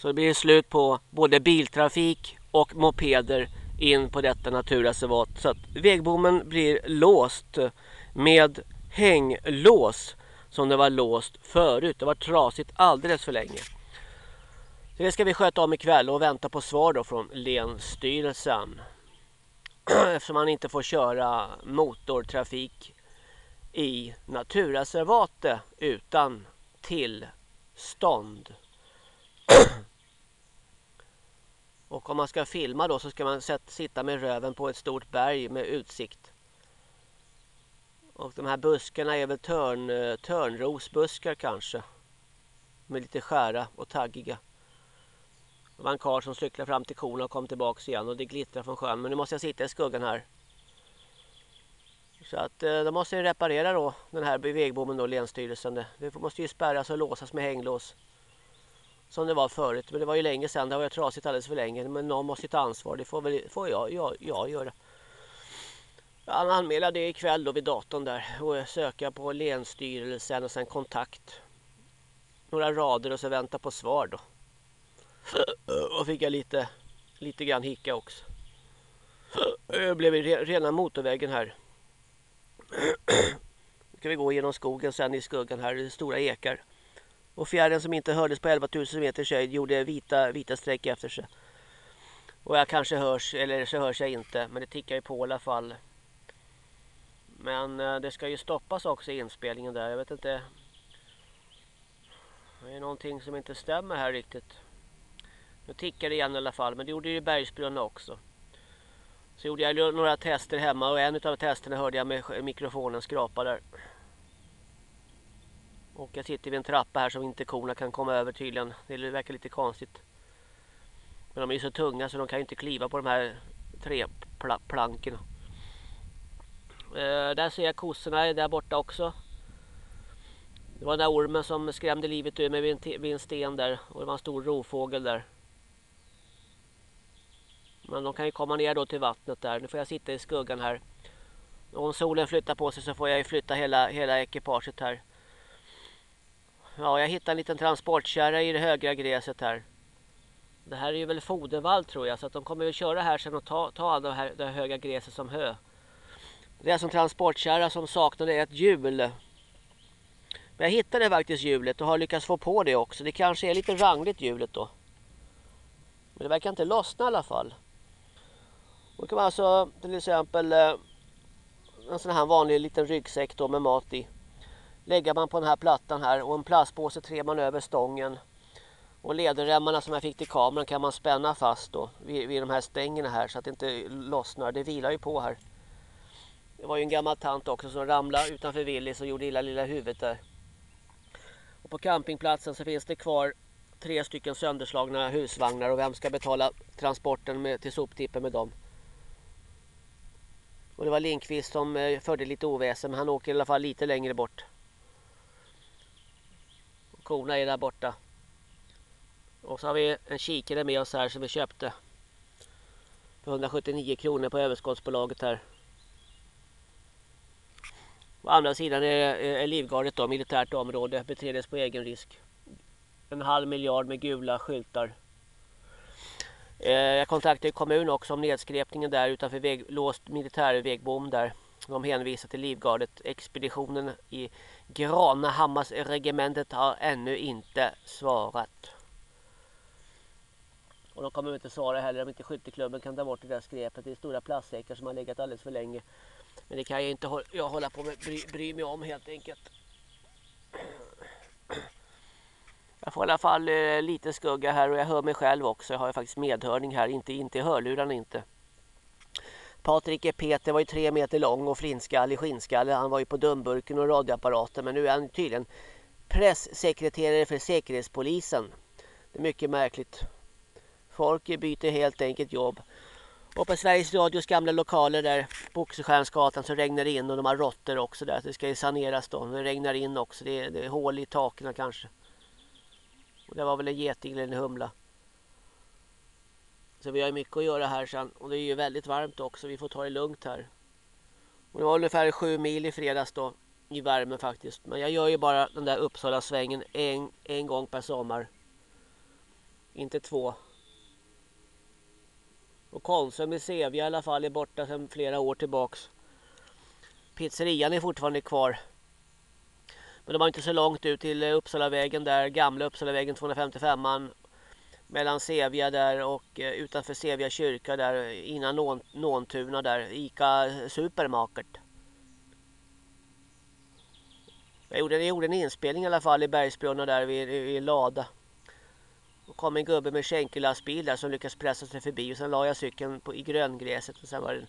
Så det blir slut på både biltrafik och mopeder in på detta naturreservat. Så att vägbommen blir låst med hänglås. som det var låst förut. Det var trasigt alldeles för länge. Så det ska vi sköta om ikväll och vänta på svar då från Länsstyrelsen. Eftersom man inte får köra motortrafik i naturreservatet utan tillstånd. Och om man ska filma då så ska man sitta med röven på ett stort berg med utsikt. Och de här buskarna är väl törn, eh, törnrosbuskar kanske. Med lite skära och taggiga. Det var en karl som cyklade fram till korna och kom tillbaka igen och det glittrar från sjön. Men nu måste jag sitta i skuggan här. Så att eh, de måste reparera då den här vägbommen då, Länsstyrelsen. Det måste ju spärras och låsas med hänglås. Som det var förut. Men det var ju länge sedan. Det var ju trasigt alldeles för länge. Men någon måste ta ansvar. Det får, väl, får jag, jag, jag göra. Jag anmäler det ikväll då vid datorn där. Och söka på Länsstyrelsen och sen kontakt. Några rader och så vänta på svar då. Och fick jag lite, lite grann hicka också. Det blev rena motorvägen här. Nu ska vi gå genom skogen sen i skuggan här. Det är stora ekar. Och fjärden som inte hördes på 11 000 meters höjd gjorde vita, vita streck efter sig. Och jag kanske hörs, eller så hörs jag inte. Men det tickar ju på i alla fall. Men eh, det ska ju stoppas också i inspelningen där. Jag vet inte. Det är någonting som inte stämmer här riktigt. Nu tickar det igen i alla fall. Men det gjorde ju Bergsbrunna också. Så gjorde jag några tester hemma och en av testerna hörde jag med mikrofonen skrapa där. Och jag sitter vid en trappa här som inte korna kan komma över tydligen. Det verkar lite konstigt. Men de är ju så tunga så de kan ju inte kliva på de här tre pl plankorna. Eh, där ser jag kossorna där borta också. Det var den där ormen som skrämde livet ur mig vid en, vid en sten där. Och det var en stor rovfågel där. Men de kan ju komma ner då till vattnet där. Nu får jag sitta i skuggan här. Om solen flyttar på sig så får jag ju flytta hela, hela ekipaget här. Ja, jag hittade en liten transportkärra i det högra gräset här. Det här är ju väl fodervall tror jag. Så att de kommer att köra här sen och ta, ta det, här, det höga gräset som hö. Det är som transportkärra som saknade ett hjul. Men jag hittade faktiskt hjulet och har lyckats få på det också. Det kanske är lite rangligt hjulet då. Men det verkar inte lossna i alla fall. Då kan man alltså till exempel eh, en sån här vanlig liten ryggsäck då med mat i. Lägger man på den här plattan här och en plastpåse trär man över stången. Och lederremmarna som jag fick till kameran kan man spänna fast då vid, vid de här stängerna här så att det inte lossnar. Det vilar ju på här. Det var ju en gammal tant också som ramlade utanför Willys och gjorde illa lilla huvudet där. Och på campingplatsen så finns det kvar tre stycken sönderslagna husvagnar och vem ska betala transporten med, till soptippen med dem? Och det var Linkvist som eh, förde lite oväsen men han åker i alla fall lite längre bort. Korna är där borta. Och så har vi en kikare med oss här som vi köpte. För 179 kronor på överskottsbolaget här. Å andra sidan är, eh, är Livgardet då, militärt område, beträdes på egen risk. En halv miljard med gula skyltar. Eh, jag kontaktade kommun också om nedskräpningen där utanför väg, låst militärvägbom där. De hänvisar till Livgardet. Expeditionen i Granahammars regementet har ännu inte svarat. Och de kommer inte svara heller om inte skytteklubben kan ta bort det där skräpet. Det är stora plastsäckar som har legat alldeles för länge. Men det kan jag inte jag hålla på med bry, bry mig om helt enkelt. Jag får i alla fall eh, lite skugga här och jag hör mig själv också. Jag har faktiskt medhörning här, inte, inte i hörlurarna inte. Patrik e. Peter var ju tre meter lång och flintskallig, skinnskalle. Han var ju på dumburken och radioapparaten men nu är han tydligen presssekreterare för Säkerhetspolisen. Det är mycket märkligt. Folk byter helt enkelt jobb. Och på Sveriges Radios gamla lokaler där på Oxenstiernsgatan så regnar det in och de har råttor också där. Det ska ju saneras då. Det regnar in också. Det är, det är hål i taken kanske. Och det var väl en geting eller en humla. Så vi har mycket att göra här sen. Och det är ju väldigt varmt också. Vi får ta det lugnt här. Och det var ungefär sju mil i fredags då. I värmen faktiskt. Men jag gör ju bara den där Uppsala-svängen en, en gång per sommar. Inte två. Och Konsum i Sevja i alla fall är borta sedan flera år tillbaks. Pizzerian är fortfarande kvar. Men de var inte så långt ut till Uppsalavägen där, gamla Uppsalavägen 255an. Mellan Sevia där och eh, utanför Sevia kyrka där innan Nåntuna där, Ica Supermarket. Jag gjorde, jag gjorde en inspelning i alla fall i Bergsbrunna där vid, vid Lada. Och kom en gubbe med skänkelastbil där som lyckades pressa sig förbi och sen la jag cykeln på, i gröngräset och sen var det en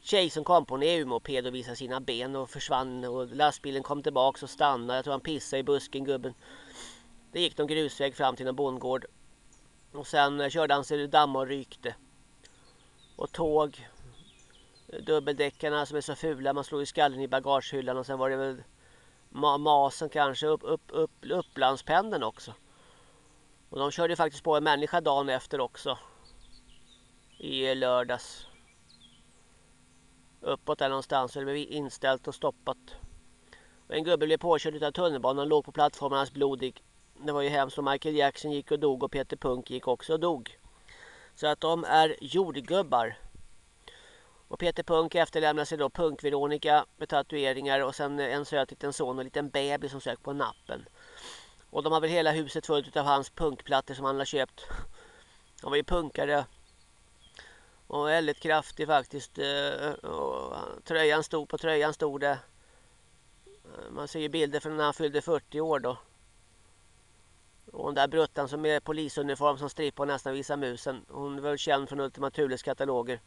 tjej som kom på en EU-moped och visade sina ben och försvann och lastbilen kom tillbaks och stannade. Jag tror han pissade i busken gubben. Det gick någon grusväg fram till en bondgård. Och sen eh, körde han sig damm och rykte. Och tåg. Eh, dubbeldäckarna som är så fula. Man slog i skallen i bagagehyllan och sen var det väl masen kanske. Upp, upp, upp, Upplandspendeln också. Och de körde faktiskt på en människa dagen efter också. I lördags. Uppåt där någonstans. Det blev inställt och stoppat. Och en gubbe blev påkörd av tunnelbanan. Låg på plattformen. Hans blodig. Det var ju hemskt. Och Michael Jackson gick och dog. Och Peter Punk gick också och dog. Så att de är jordgubbar. Och Peter Punk efterlämnar sig då Punk-Veronica med tatueringar och sen en söt liten son och en liten bebis som sök på nappen. Och de har väl hela huset fullt av hans punkplattor som han har köpt. Han var ju punkare. Och väldigt kraftig faktiskt. Eh, och tröjan stod, på tröjan stod det. Eh, man ser ju bilder från när han fyllde 40 år då. Och den där bruttan som är polisuniform som strippar och nästan visar musen. Hon var känd från Ultima Thules kataloger.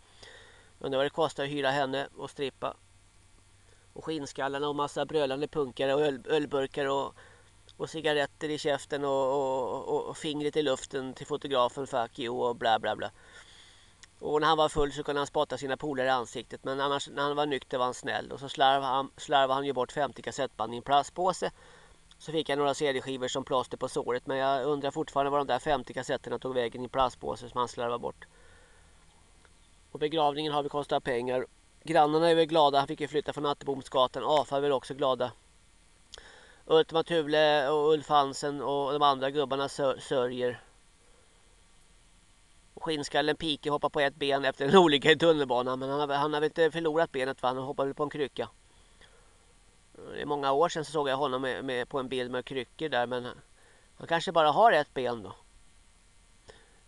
Undrar vad det kostar att hyra henne och strippa. Och skinnskallarna och massa brölande punkare och öl, ölburkar och och cigaretter i käften och, och, och, och fingret i luften till fotografen fuck you och bla bla bla. Och när han var full så kunde han spotta sina polare i ansiktet. Men annars när han var nykter var han snäll. Och så slarvade han, slarvade han ju bort 50 kassettband i en plastpåse. Så fick jag några CD-skivor som plåster på såret. Men jag undrar fortfarande var de där 50 kassetterna tog vägen i en plastpåse som han slarvade bort. Och begravningen har vi kostat pengar. Grannarna är väl glada. Han fick ju flytta från Attebomsgatan. AFA är väl också glada. Ultima Thule och Ulf Hansen och de andra gubbarna sörjer. Skinnskallen Pike hoppar på ett ben efter en olycka i tunnelbanan. Men han har, han har väl inte förlorat benet va? Han hoppar väl på en krycka. Det är många år sedan så såg jag honom med, med på en bild med kryckor där. Men han kanske bara har ett ben då.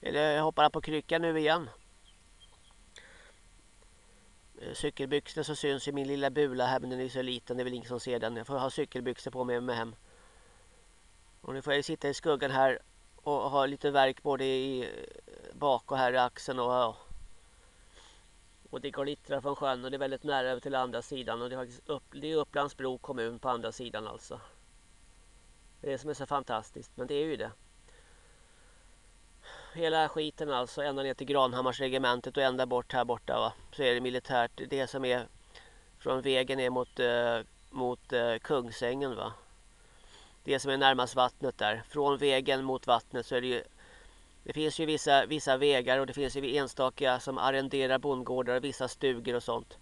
Eller hoppar han på krycka nu igen? Eh, cykelbyxorna så syns i min lilla bula här men den är så liten det är väl ingen som ser den. Jag får ha cykelbyxor på mig med hem. Och nu får jag sitta i skuggan här och ha lite verk både i bak och här i axeln och ja. Och det glittrar från sjön och det är väldigt nära över till andra sidan och det är faktiskt upp, det är Upplandsbro kommun på andra sidan alltså. Det är det som är så fantastiskt men det är ju det hela skiten alltså ända ner till Granhammarsregementet och ända bort här borta va. Så är det militärt. Det som är från vägen ner mot, eh, mot eh, Kungsängen va. Det som är närmast vattnet där. Från vägen mot vattnet så är det ju det finns ju vissa, vissa vägar och det finns ju enstaka som arrenderar bondgårdar och vissa stugor och sånt.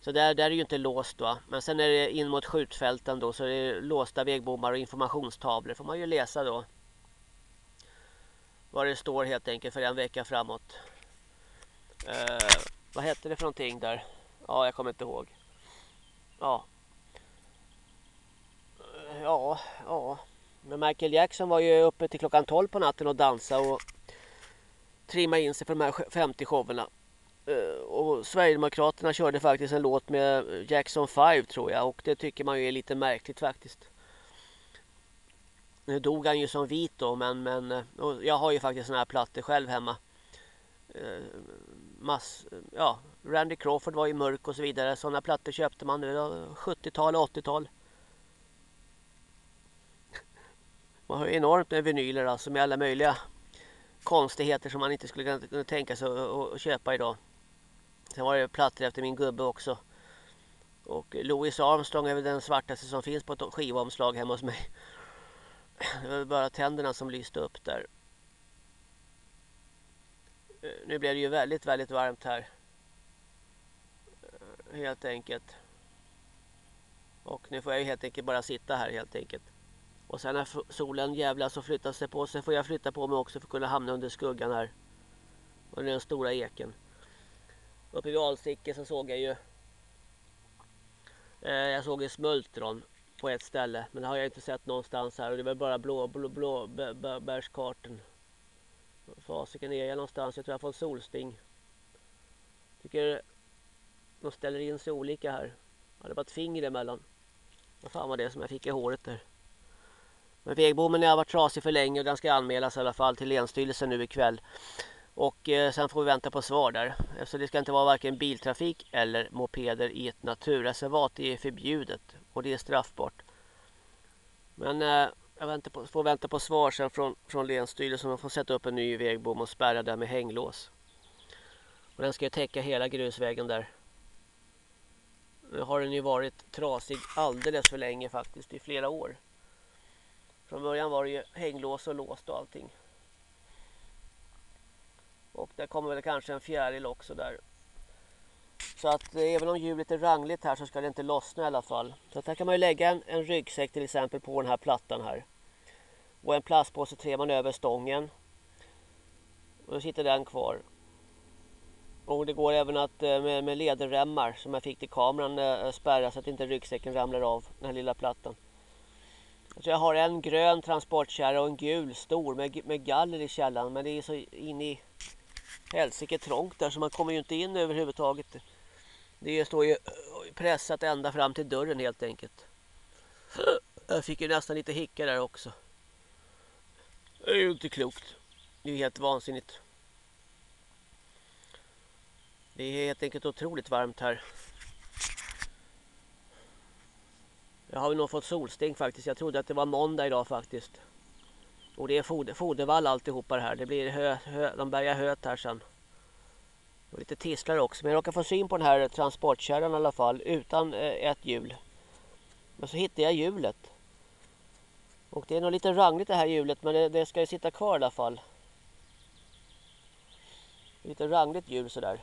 Så där, där är det ju inte låst då. Men sen är det in mot skjutfälten då så är det låsta vägbommar och informationstavlor får man ju läsa då vad det står helt enkelt för en vecka framåt. Eh, vad hette det för någonting där? Ja, jag kommer inte ihåg. Ja. Eh, ja, ja. Men Michael Jackson var ju uppe till klockan 12 på natten och dansade och trimmade in sig för de här 50 showerna. Eh, och Sverigedemokraterna körde faktiskt en låt med Jackson 5 tror jag och det tycker man ju är lite märkligt faktiskt. Nu dog han ju som vit då men, men eh, jag har ju faktiskt såna här plattor själv hemma. Eh, mass, ja, Randy Crawford var ju mörk och så vidare. Sådana plattor köpte man 70-tal, 80-tal. Man har enormt med vinyler alltså med alla möjliga konstigheter som man inte skulle kunna tänka sig att köpa idag. Sen var det plattor efter min gubbe också. Och Louis Armstrong är väl den svartaste som finns på ett skivomslag hemma hos mig. Det var bara tänderna som lyste upp där. Nu blev det ju väldigt, väldigt varmt här. Helt enkelt. Och nu får jag ju helt enkelt bara sitta här helt enkelt. Och sen när solen jävlas och flyttar sig på sig får jag flytta på mig också för att kunna hamna under skuggan här. Under den stora eken. Uppe vid Alsike så såg jag ju... Eh, jag såg ju smultron på ett ställe. Men det har jag inte sett någonstans här. Och det är väl bara blå, blå, blå bärskarten. Fasiken är jag någonstans? Jag tror jag får en solsting. Tycker de ställer in sig olika här. Ja, det var ett finger emellan. Vad fan var det som jag fick i håret där? Men vägbommen har varit trasig för länge och den ska anmälas i alla fall till Länsstyrelsen nu ikväll. Och eh, sen får vi vänta på svar där. Så det ska inte vara varken biltrafik eller mopeder i ett naturreservat. Det är förbjudet och det är straffbart. Men eh, jag väntar på, får vänta på svar sen från, från Länsstyrelsen. De får sätta upp en ny vägbom och spärra den med hänglås. Och den ska ju täcka hela grusvägen där. Nu har den ju varit trasig alldeles för länge faktiskt, i flera år. Från början var det ju hänglås och låst och allting. Och där kommer väl kanske en fjäril också där. Så att eh, även om hjulet är rangligt här så ska det inte lossna i alla fall. Så att här kan man ju lägga en, en ryggsäck till exempel på den här plattan här. Och en plastpåse trär man över stången. Och då sitter den kvar. Och det går även att eh, med, med lederremmar som jag fick till kameran eh, spärra så att inte ryggsäcken ramlar av den här lilla plattan. Så jag har en grön transportkärra och en gul stor med, med galler i källan. Men det är så in i helsike trångt där så man kommer ju inte in överhuvudtaget. Det står ju eh, pressat ända fram till dörren helt enkelt. Jag fick ju nästan lite hicka där också. Det är ju inte klokt. Det är helt vansinnigt. Det är helt enkelt otroligt varmt här. Jag har nog fått solsting faktiskt. Jag trodde att det var måndag idag faktiskt. Och det är foder, fodervall alltihopa det här. Det blir hö, hö, de bärgar höet här sen. Och lite tisslar också. Men jag råkar få syn på den här transportkärran i alla fall. Utan eh, ett hjul. Men så hittade jag hjulet. Och det är nog lite rangligt det här hjulet. Men det, det ska ju sitta kvar i alla fall. Lite rangligt hjul sådär.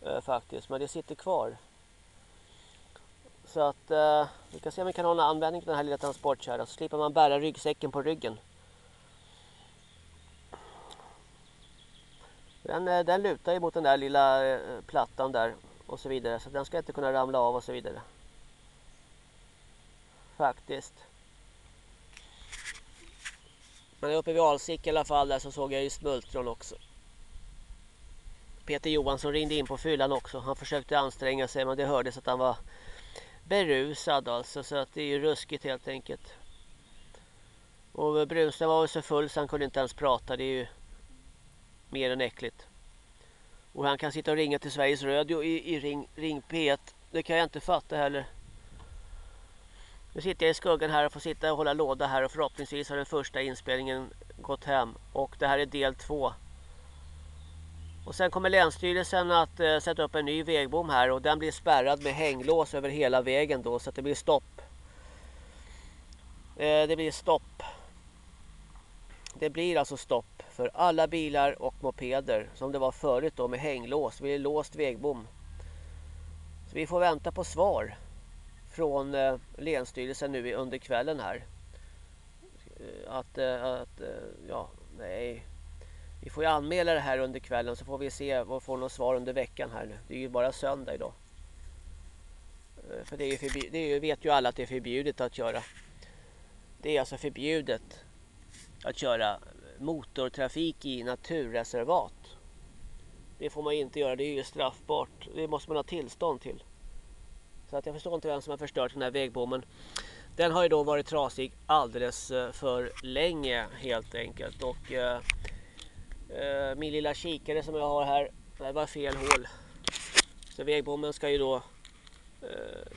Eh, faktiskt. Men det sitter kvar. Så att eh, vi kan se om vi kan ha användning för den här lilla transportkärran. Så slipper man bära ryggsäcken på ryggen. Den, eh, den lutar ju mot den där lilla eh, plattan där och så vidare. Så den ska inte kunna ramla av och så vidare. Faktiskt. Men uppe vid Alsik i alla fall där så såg jag ju smultron också. Peter Johansson ringde in på fyllan också. Han försökte anstränga sig men det hördes att han var berusad alltså. Så att det är ju ruskigt helt enkelt. Och Brunsten var så full så han kunde inte ens prata. Det är ju mer än äckligt. Och han kan sitta och ringa till Sveriges Radio i, i ring, ring P1. Det kan jag inte fatta heller. Nu sitter jag i skuggan här och får sitta och hålla låda här och förhoppningsvis har den första inspelningen gått hem. Och det här är del två. Och sen kommer Länsstyrelsen att eh, sätta upp en ny vägbom här och den blir spärrad med hänglås över hela vägen då så att det blir stopp. Eh, det blir stopp. Det blir alltså stopp för alla bilar och mopeder som det var förut då med hänglås. Det blir låst vägbom. Så vi får vänta på svar från eh, Länsstyrelsen nu under kvällen här. Eh, att, eh, att eh, ja, nej vi får ju anmäla det här under kvällen så får vi se vad vi får något svar under veckan här nu. Det är ju bara söndag idag. Eh, för det är det vet ju alla att det är förbjudet att köra. Det är alltså förbjudet att köra motortrafik i naturreservat. Det får man inte göra, det är ju straffbart. Det måste man ha tillstånd till. Så att jag förstår inte vem som har förstört den här vägbommen. Den har ju då varit trasig alldeles eh, för länge helt enkelt. Och eh, Eh, min lilla kikare som jag har här, det var fel hål. Så vägbommen ska ju då eh,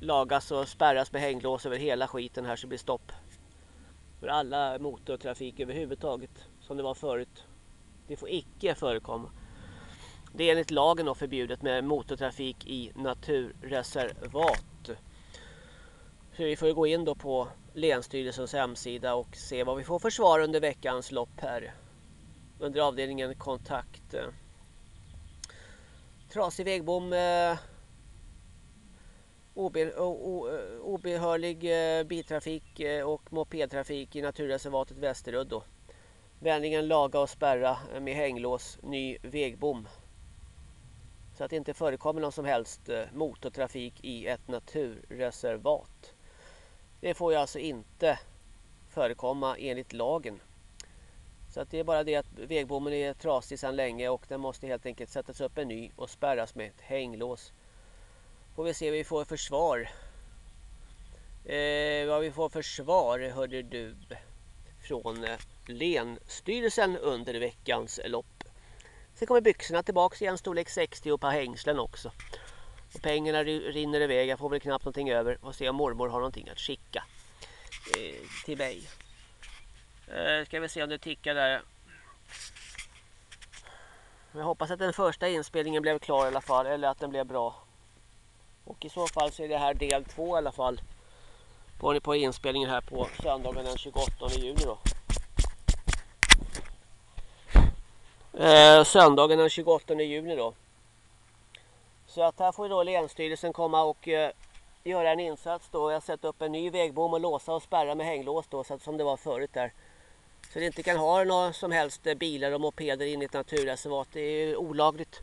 lagas och spärras med hänglås över hela skiten här så det blir stopp. För alla motortrafik överhuvudtaget som det var förut. Det får icke förekomma. Det är enligt lagen då förbjudet med motortrafik i naturreservat. Så vi får gå in då på Länsstyrelsens hemsida och se vad vi får för svar under veckans lopp här under avdelningen kontakt. Eh, trasig vägbom. Eh, obe, eh, obehörlig biltrafik och mopedtrafik i naturreservatet Västerud. Vänligen laga och spärra med hänglås ny vägbom. Så att det inte förekommer någon som helst motortrafik i ett naturreservat. Det får ju alltså inte förekomma enligt lagen. Så att det är bara det att vägbommen är trasig sedan länge och den måste helt enkelt sättas upp en ny och spärras med ett hänglås. Får vi se vad vi får för svar. Eh, vad vi får för svar hörde du från eh, Länsstyrelsen under veckans lopp. Sen kommer byxorna tillbaka igen, storlek 60 och på hängslen också. Och pengarna rinner iväg, jag får väl knappt någonting över. Och se om mormor har någonting att skicka eh, till mig. Eh, ska vi se om det tickar där. Jag hoppas att den första inspelningen blev klar i alla fall, eller att den blev bra. Och i så fall så är det här del två i alla fall. På, på inspelningen här på söndagen den 28 juni då. Eh, söndagen den 28 juni då. Så att här får då Länsstyrelsen komma och eh, göra en insats då. Jag sätter upp en ny vägbom och låsa och spärra med hänglås då så att, som det var förut där. Så det inte kan ha några som helst eh, bilar och mopeder in i ett naturreservat. Det är olagligt.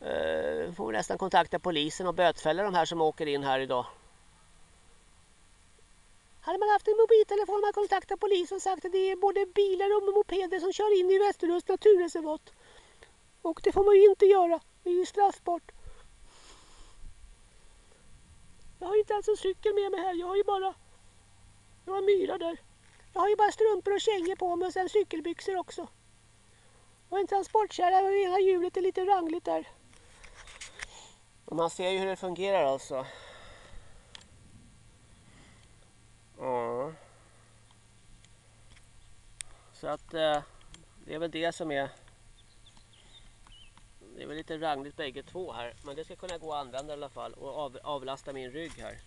Eh, får nästan kontakta polisen och bötfälla de här som åker in här idag. Hade man haft en mobiltelefon man kontaktat polisen och sagt att det är både bilar och mopeder som kör in i Västerås naturreservat. Och det får man ju inte göra. Det är ju straffbart. Jag har inte ens en cykel med mig här. Jag har ju bara några myrar där. Jag har ju bara strumpor och kängor på mig och sen cykelbyxor också. Och en transportkärra och ena hjulet är lite rangligt där. Och man ser ju hur det fungerar alltså. Ja. Så att eh, det är väl det som är det är väl lite rangligt bägge två här. Men det ska kunna gå att använda i alla fall. Och av, avlasta min rygg här.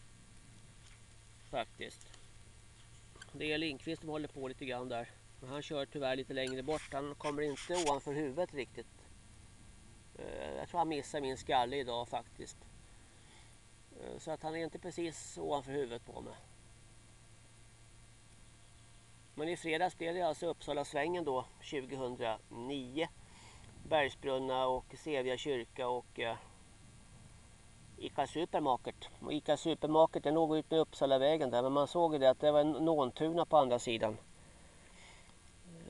Faktiskt. Det är Linkvist som håller på lite grann där. Men han kör tyvärr lite längre bort. Han kommer inte ovanför huvudet riktigt. Eh, jag tror han missar min skalle idag faktiskt. Eh, så att han är inte precis ovanför huvudet på mig. Men i fredags blev det alltså Uppsala svängen då 2009. Bergsbrunna och Sevia kyrka och eh, Ica Supermarket. Och Ica Supermarket den låg ut med Uppsala vägen där men man såg ju det att det var en Nåntuna på andra sidan.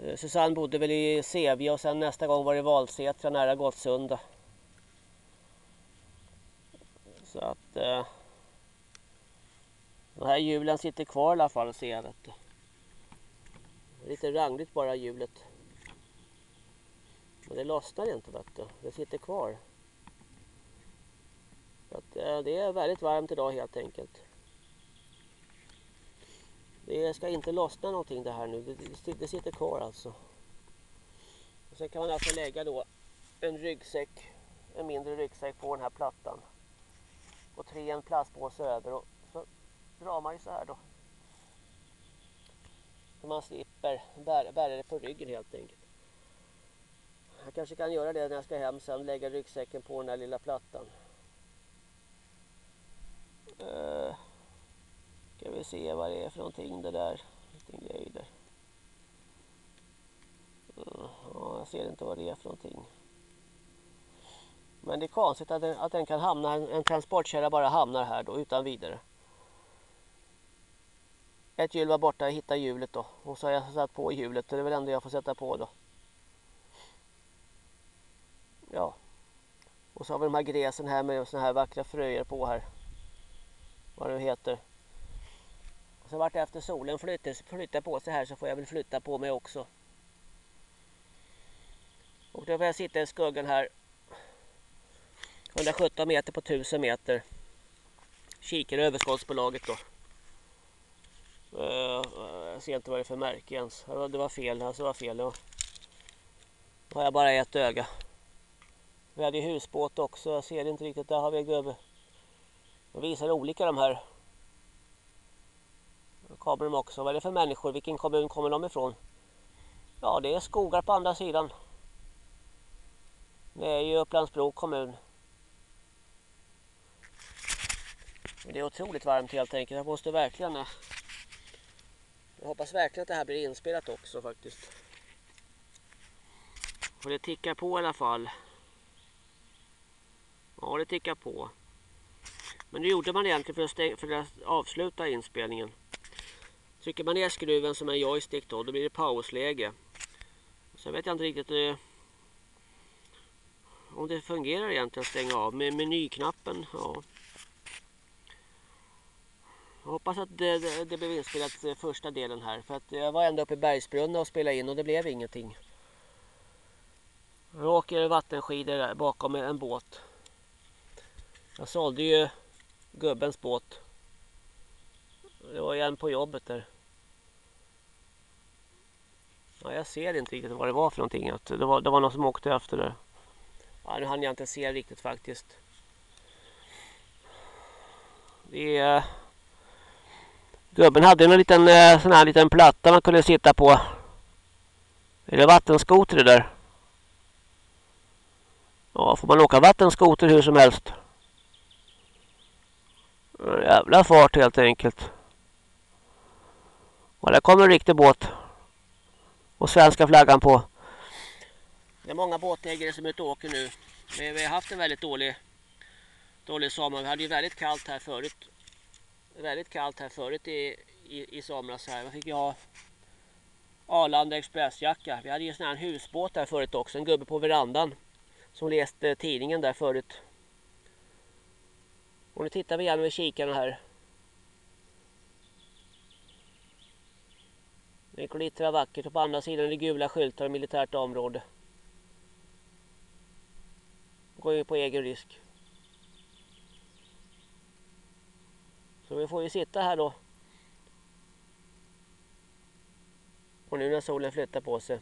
Eh, Susanne bodde väl i Sevja och sen nästa gång var det Valsätra nära Gottsunda. Så att eh, de här hjulen sitter kvar i alla fall ser jag. Vet du. Lite rangligt bara hjulet. Men det lossnar inte vet du. Det sitter kvar. Så att, eh, det är väldigt varmt idag helt enkelt. Det ska inte lossna någonting det här nu. Det, det sitter kvar alltså. Och sen kan man alltså lägga då en ryggsäck, en mindre ryggsäck på den här plattan. Och tre en plastpåse över och så drar man ju så här då. Så man slipper bära, bära det på ryggen helt enkelt. Jag kanske kan göra det när jag ska hem sen. Lägga ryggsäcken på den här lilla plattan. Uh, ska vi se vad det är för någonting det där. Liten grej där. Uh, ja, jag ser inte vad det är för någonting. Men det är konstigt att den, att den kan hamna, en, en transportkärra bara hamnar här då utan vidare. Ett hjul var borta, jag hittade hjulet då. Och så har jag satt på hjulet. Det är väl ändå jag får sätta på då. Ja. Och så har vi de här gräsen här med såna här vackra fröer på här. Vad det heter. Så vart efter solen flyttar, flyttar på sig här så får jag väl flytta på mig också. Och då får jag sitta i skuggan här. 117 meter på 1000 meter. Kikar överskottsbolaget då. Uh, jag ser inte vad det är för märke ens. Det var fel. Alltså det var fel. Ja. Då har jag bara ett öga. Vi hade ju husbåt också. Jag ser inte riktigt. Där har vi över. De visar olika de här. Kommer de också. Vad är det för människor? Vilken kommun kommer de ifrån? Ja, det är skogar på andra sidan. Det är ju Upplandsbro kommun. Det är otroligt varmt helt enkelt. Jag måste verkligen eh, jag hoppas verkligen att det här blir inspelat också faktiskt. Och det tickar på i alla fall. Ja, det tickar på. Men det gjorde man egentligen för att, stäng, för att avsluta inspelningen. Trycker man ner skruven som en joystick då, då blir det pausläge. Sen vet jag inte riktigt eh, om det fungerar egentligen att stänga av med menyknappen. Ja. Jag hoppas att det, det, det blev inspelat eh, första delen här. För att jag var ända uppe i Bergsbrunna och spelade in och det blev ingenting. Jag åker vattenskidor bakom en båt. Jag sålde ju gubbens båt. Det var ju en på jobbet där. Ja, jag ser inte riktigt vad det var för någonting. Det var, det var någon som åkte efter det. Ja, nu hann jag inte se riktigt faktiskt. Det är... Gubben hade en liten eh, sån här liten platta man kunde sitta på. Är det vattenskoter det där? Ja, får man åka vattenskoter hur som helst. Jävla fart helt enkelt. Och där kommer en riktig båt. Och svenska flaggan på. Det är många båtägare som är ute och åker nu. Men vi har haft en väldigt dålig, dålig sommar. Vi hade ju väldigt kallt här förut. Väldigt kallt här förut i, i, i somras här. Man fick ju ha Arlanda Expressjacka. Vi hade ju en sån här husbåt här förut också. En gubbe på verandan. Som läste tidningen där förut. Och nu tittar vi igen med kikarna här. Det glittrar vackert och på andra sidan är det gula skyltar och militärt område. Går ju på egen risk. Så vi får ju sitta här då. Och nu när solen flyttar på sig.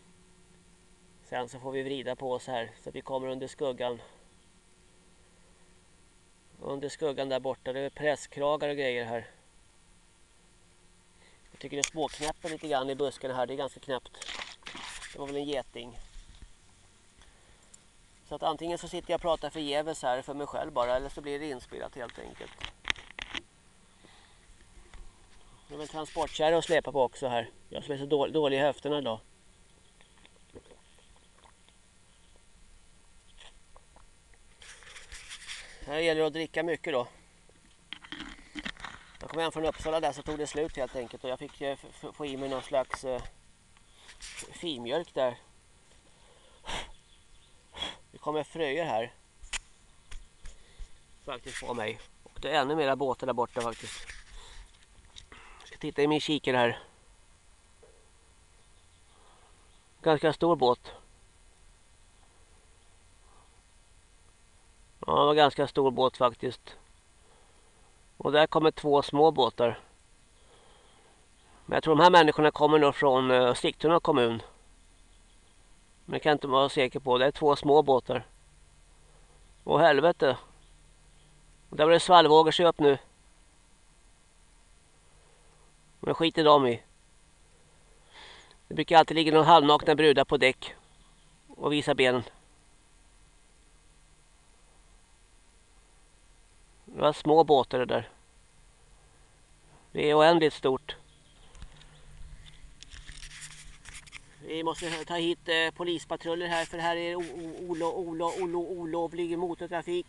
Sen så får vi vrida på oss här så att vi kommer under skuggan. Under skuggan där borta. Det är presskragar och grejer här. Jag tycker det småknäpper lite grann i buskarna här. Det är ganska knäppt. Det var väl en geting. Så att antingen så sitter jag och pratar förgäves här för mig själv bara. Eller så blir det inspelat helt enkelt. Det är väl transportkärra att släpa på också här. Jag som är så dålig, dålig i höfterna idag. Här gäller det att dricka mycket då. Jag kom hem från Uppsala där så tog det slut helt enkelt och jag fick eh, få i mig någon slags eh, filmjölk där. Det kommer fröer här. Faktiskt på mig. Och det är ännu mera båtar där borta faktiskt. Jag ska titta i min kikare här. Ganska stor båt. Ja, det var ganska stor båt faktiskt. Och där kommer två små båtar. Men jag tror de här människorna kommer nog från eh, Sigtuna kommun. Men det kan jag inte vara säker på. Det är två små båtar. Åh helvete. Och där var det svallvågor upp nu. Men skiter de i. Det brukar alltid ligga någon halvnakna brudar på däck. Och visa benen. Det var små båtar det där. Det är oändligt stort. Vi måste ta hit eh, polispatruller här för här är olo, olo, olo, olovlig motortrafik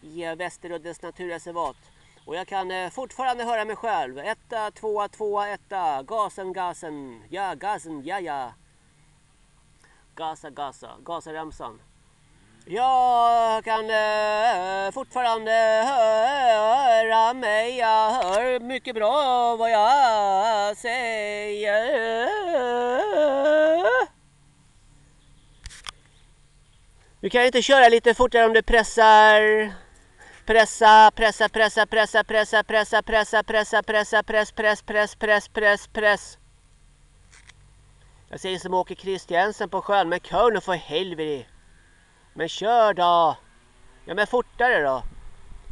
i eh, Västeruddens naturreservat. Och jag kan eh, fortfarande höra mig själv. Etta, tvåa, tvåa, etta. Gasen, gasen. Ja, gasen, ja, ja. Gasa, gasa. gasaremsan. Jag kan äh, fortfarande höra mig. Jag hör mycket bra vad jag säger. Du kan inte köra lite fortare om du pressar. Pressa, pressa, pressa, pressa, pressa, pressa, pressa, pressa, pressa, press, press, press, press, press, press. Jag säger som Åke Kristiansen på sjön, men kör nu för helvete. Men kör då! Ja men fortare då!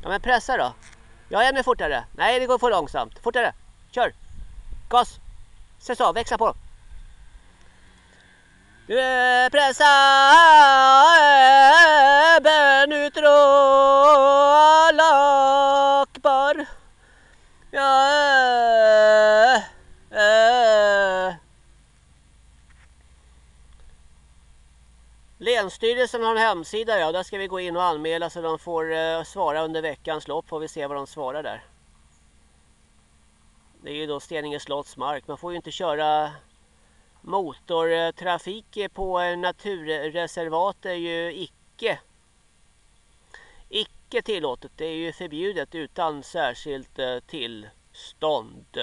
Ja men pressa då! Ja ännu fortare! Nej det går för långsamt! Fortare! Kör! Gas! Sätt av, växla på! Pressa Ben utro Allah akbar Ja äh, äh. Länsstyrelsen har en hemsida ja. Där ska vi gå in och anmäla så de får eh, svara under veckans lopp. Får vi se vad de svarar där. Det är ju då Steninge slotts mark. Man får ju inte köra motortrafik på naturreservat. Det är ju icke icke tillåtet. Det är ju förbjudet utan särskilt eh, tillstånd.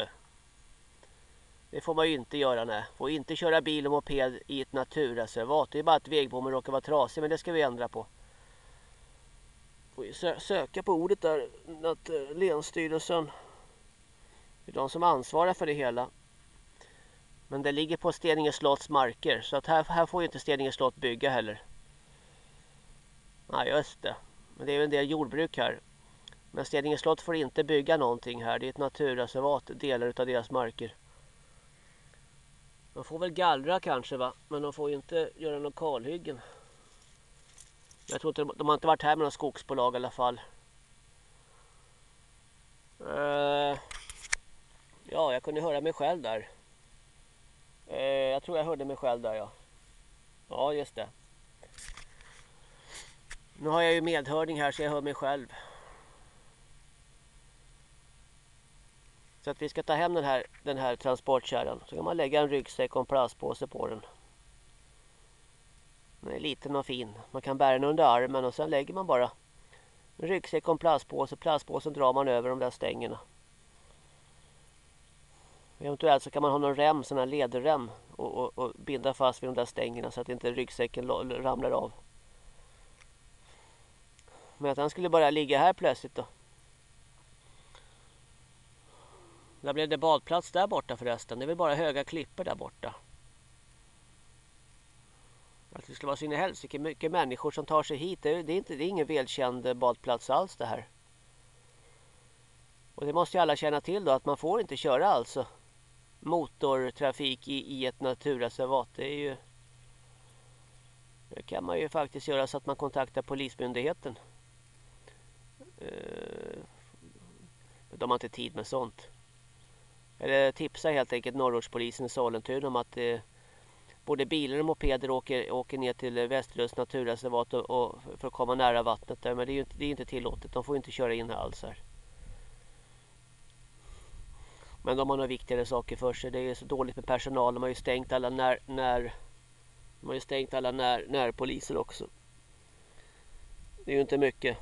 Det får man ju inte göra. Nej. Får inte köra bil och moped i ett naturreservat. Det är bara att vägbommen råkar vara trasig. Men det ska vi ändra på. Får ju sö söka på ordet där. Att eh, Länsstyrelsen. Det är de som ansvarar för det hela. Men det ligger på Steninge slotts marker. Så att här, här får ju inte Steninge slott bygga heller. Nej just det. Men det är ju en del jordbruk här. Men Steninge slott får inte bygga någonting här. Det är ett naturreservat. Delar av deras marker. De får väl gallra kanske va. Men de får ju inte göra någon kalhyggen. Jag tror inte, de har inte varit här med några skogsbolag i alla fall. Uh, ja, jag kunde höra mig själv där. Uh, jag tror jag hörde mig själv där ja. Ja, just det. Nu har jag ju medhörning här så jag hör mig själv. Så att vi ska ta hem den här, den här transportkärran. Så kan man lägga en ryggsäck och en plastpåse på den. Den är liten och fin. Man kan bära den under armen och sen lägger man bara en ryggsäck och en plastpåse. Plastpåsen drar man över de där stängerna. Eventuellt så kan man ha någon rem, sån här lederrem och, och, och binda fast vid de där stängerna så att inte ryggsäcken ramlar av. Men att han skulle bara ligga här plötsligt då. När blev det badplats där borta förresten. Det är väl bara höga klippor där borta. Att det skulle vara så in i helsike mycket människor som tar sig hit. Det är, inte, det är ingen välkänd eh, badplats alls det här. Och det måste ju alla känna till då att man får inte köra alltså motortrafik i, i ett naturreservat. Det är ju det kan man ju faktiskt göra så att man kontaktar polismyndigheten. Eh, de har inte tid med sånt. Eller tipsa helt enkelt norrortspolisen i Sollentuna om att eh, både bilar och mopeder åker, åker ner till Västerlös naturreservat och, och, för att komma nära vattnet där. Men det är ju inte, det är inte tillåtet. De får inte köra in här alls här. Men de har några viktigare saker för sig. Det är så dåligt med personal. De har ju stängt alla när, när de har ju stängt alla när, närpoliser också. Det är ju inte mycket.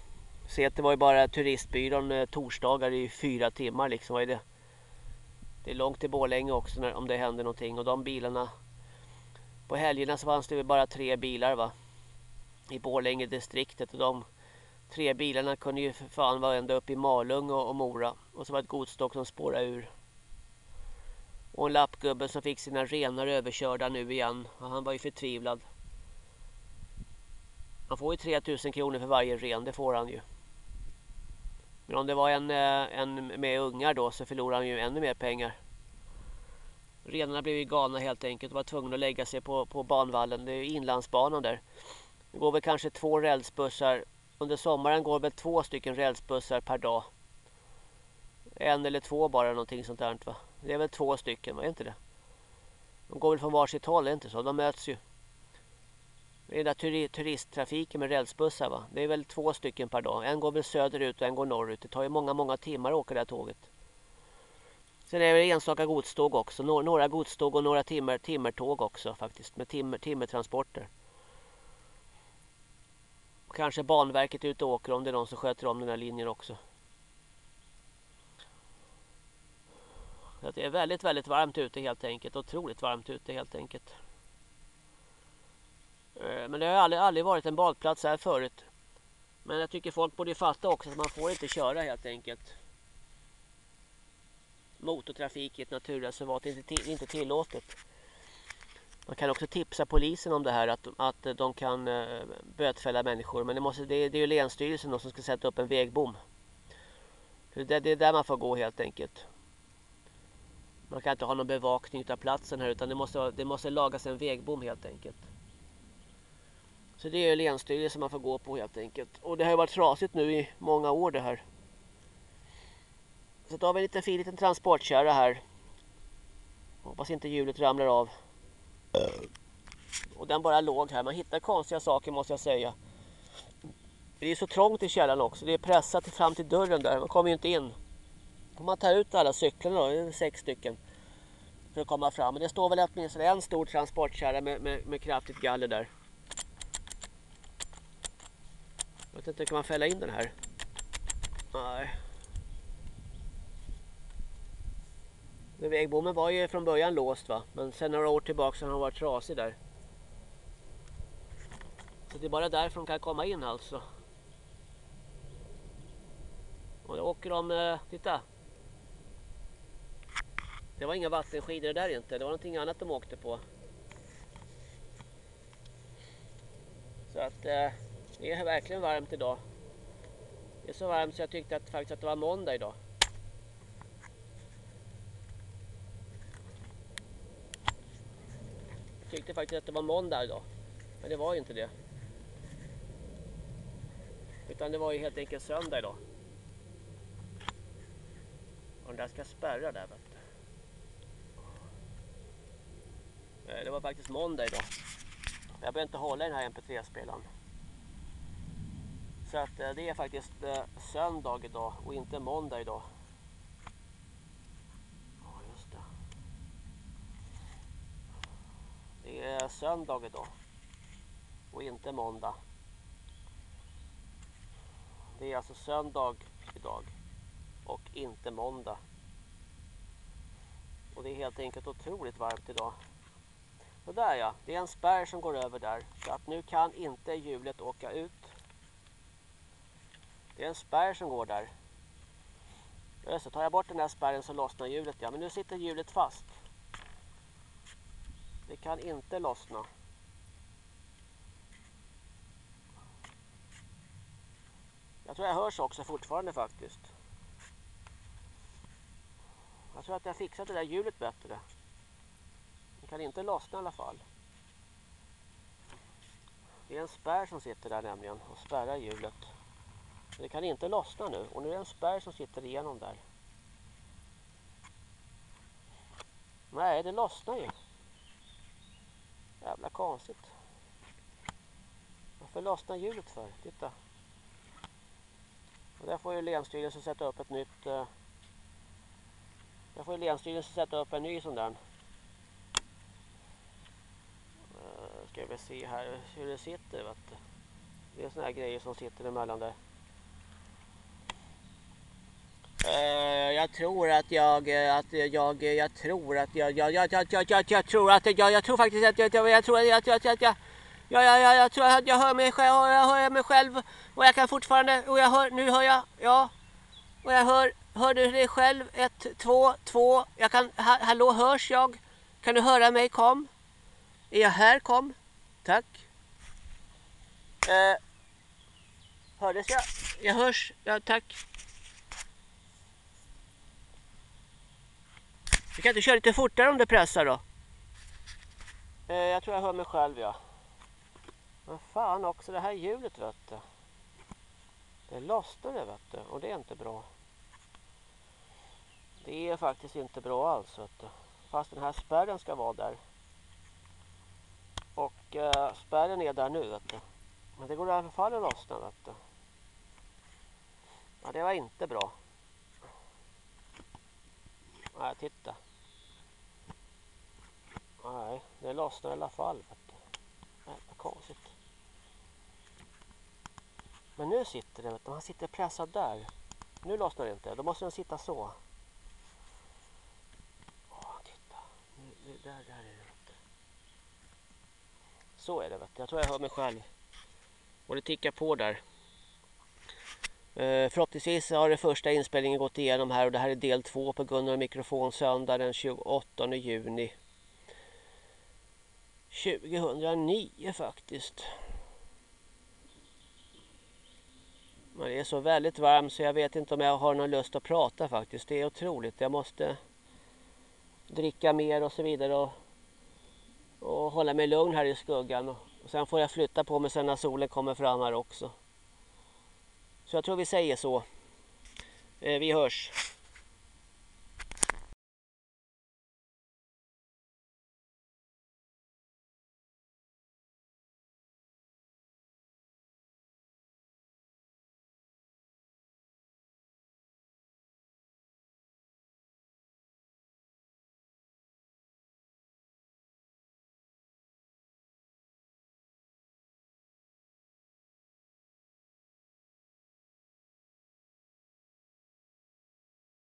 Se att det var ju bara turistbyrån eh, torsdagar i fyra timmar liksom. Vad är det? Det är långt till Borlänge också när, om det händer någonting. Och de bilarna... På helgerna så fanns det bara tre bilar va. I Borlänge distriktet. Och de tre bilarna kunde ju för fan vara ända upp i Malung och, och Mora. Och så var det ett godstock som spårade ur. Och en lappgubbe som fick sina renar överkörda nu igen. Och han var ju förtvivlad. Han får ju 3000 kronor för varje ren, det får han ju. Men om det var en, eh, en med ungar då så förlorade han ju ännu mer pengar. Renarna blev ju galna helt enkelt och var tvungna att lägga sig på, på banvallen. Det är ju inlandsbanan där. Det går väl kanske två rälsbussar. Under sommaren går väl två stycken rälsbussar per dag. En eller två bara någonting sånt där va. Det är väl två stycken, va? Är inte det? De går väl från varsitt håll, är inte så? De möts ju. Det är där turi turisttrafiken med rälsbussar va. Det är väl två stycken per dag. En går väl söderut och en går norrut. Det tar ju många, många timmar att åka det här tåget. Sen är det enstaka godståg också. Några godståg och några timmer, timmertåg också faktiskt. Med timmer, timmertransporter. Kanske Banverket ut och åker om det är någon som sköter om den här linjen också. Så det är väldigt, väldigt varmt ute helt enkelt. Otroligt varmt ute helt enkelt. Eh, men det har aldrig, aldrig varit en badplats här förut. Men jag tycker folk borde fatta också att man får inte köra helt enkelt. Motortrafik i ett naturreservat är inte, inte tillåtet. Man kan också tipsa polisen om det här att, att de kan eh, bötfälla människor. Men det, måste, det, det är ju Länsstyrelsen som ska sätta upp en vägbom. Det, det är där man får gå helt enkelt. Man kan inte ha någon bevakning av platsen här utan det måste, det måste lagas en vägbom helt enkelt. Så det är länsstyrelsen man får gå på helt enkelt. Och det har ju varit trasigt nu i många år det här. Så då har vi en liten fin liten transportkärra här. Hoppas inte hjulet ramlar av. Och den bara låg här. Man hittar konstiga saker måste jag säga. Det är så trångt i källaren också. Det är pressat fram till dörren där. Man kommer ju inte in. Om man tar ut alla cyklarna då, det är sex stycken. För att komma fram. Men det står väl åtminstone en stor transportkärra med, med, med kraftigt galler där. Jag vet inte, kan man fälla in den här? Nej. Men vägbommen var ju från början låst va. Men sen några år tillbaka så har den varit trasig där. Så det är bara därför de kan komma in alltså. Och då åker de, eh, titta. Det var inga vattenskidor där inte, det var någonting annat de åkte på. Så att eh, det är verkligen varmt idag. Det är så varmt så jag tyckte att, faktiskt att det var måndag idag. Jag tyckte faktiskt att det var måndag idag. Men det var ju inte det. Utan det var ju helt enkelt söndag idag. Och den där ska spärra där vet du. Det var faktiskt måndag idag. Jag behöver inte hålla i den här mp3-spelaren. Så att eh, det är faktiskt eh, söndag idag och inte måndag idag. Ja, just det. Det är söndag idag och inte måndag. Det är alltså söndag idag och inte måndag. Och det är helt enkelt otroligt varmt idag. Och där ja, det är en spärr som går över där. Så att nu kan inte hjulet åka ut. Det är en spärr som går där. Så tar jag bort den där spärren så lossnar hjulet. Ja, men nu sitter hjulet fast. Det kan inte lossna. Jag tror jag hörs också fortfarande faktiskt. Jag tror att jag fixat det där hjulet bättre. Det kan inte lossna i alla fall. Det är en spärr som sitter där nämligen och spärrar hjulet. Det kan inte lossna nu och nu är det en spärr som sitter igenom där. Nej, det lossnar ju. Jävla konstigt. Varför lossnar hjulet för? Titta. Och där får ju Länsstyrelsen sätta upp ett nytt... Eh, där får ju Länsstyrelsen sätta upp en ny sån där. Eh, ska vi se här hur det sitter. Vet du. Det är såna här grejer som sitter emellan där. Eh, jag tror att jag, eh, att jag, eh, jag tror att jag, jag, jag, jag, jag, jag, jag tror att jag, jag tror faktiskt att jag, jag, jag tror att jag, jag, jag, jag Ja, ja, ja, jag tror att jag hör mig själv, jag hör mig själv och jag kan fortfarande, och jag hör, nu hör jag, ja. Och jag hör, hör du dig själv? Ett, två, två, jag kan, ha, hallå hörs jag? Kan du höra mig? Kom. Är jag här? Kom. Tack. Eh, hördes jag? Jag hörs, ja tack. Du kan inte köra lite fortare om det pressar då? Eh, jag tror jag hör mig själv ja. Men fan också det här hjulet vet du. Det lossnade vet du. Och det är inte bra. Det är faktiskt inte bra alls vet du. Fast den här spärren ska vara där. Och eh, spärren är där nu vet du. Men det går i alla fall att lossna vet du. Ja det var inte bra. Nej titta. Nej det lossnar i alla fall vet du. Jävla konstigt. Men nu sitter den, han sitter pressad där. Nu lossnar det inte, då måste den sitta så. Åh, titta. Nu, nu, där, där är det. Så är det, vet du. jag tror jag hör mig själv. Och det tickar på där. Uh, förhoppningsvis har det första inspelningen gått igenom här och det här är del två på Gunnar mikrofon söndag den 28 juni 2009 faktiskt. Men det är så väldigt varmt så jag vet inte om jag har någon lust att prata faktiskt. Det är otroligt. Jag måste dricka mer och så vidare och, och hålla mig lugn här i skuggan. Och, sen får jag flytta på mig sen när solen kommer fram här också. Så jag tror vi säger så. Eh, vi hörs.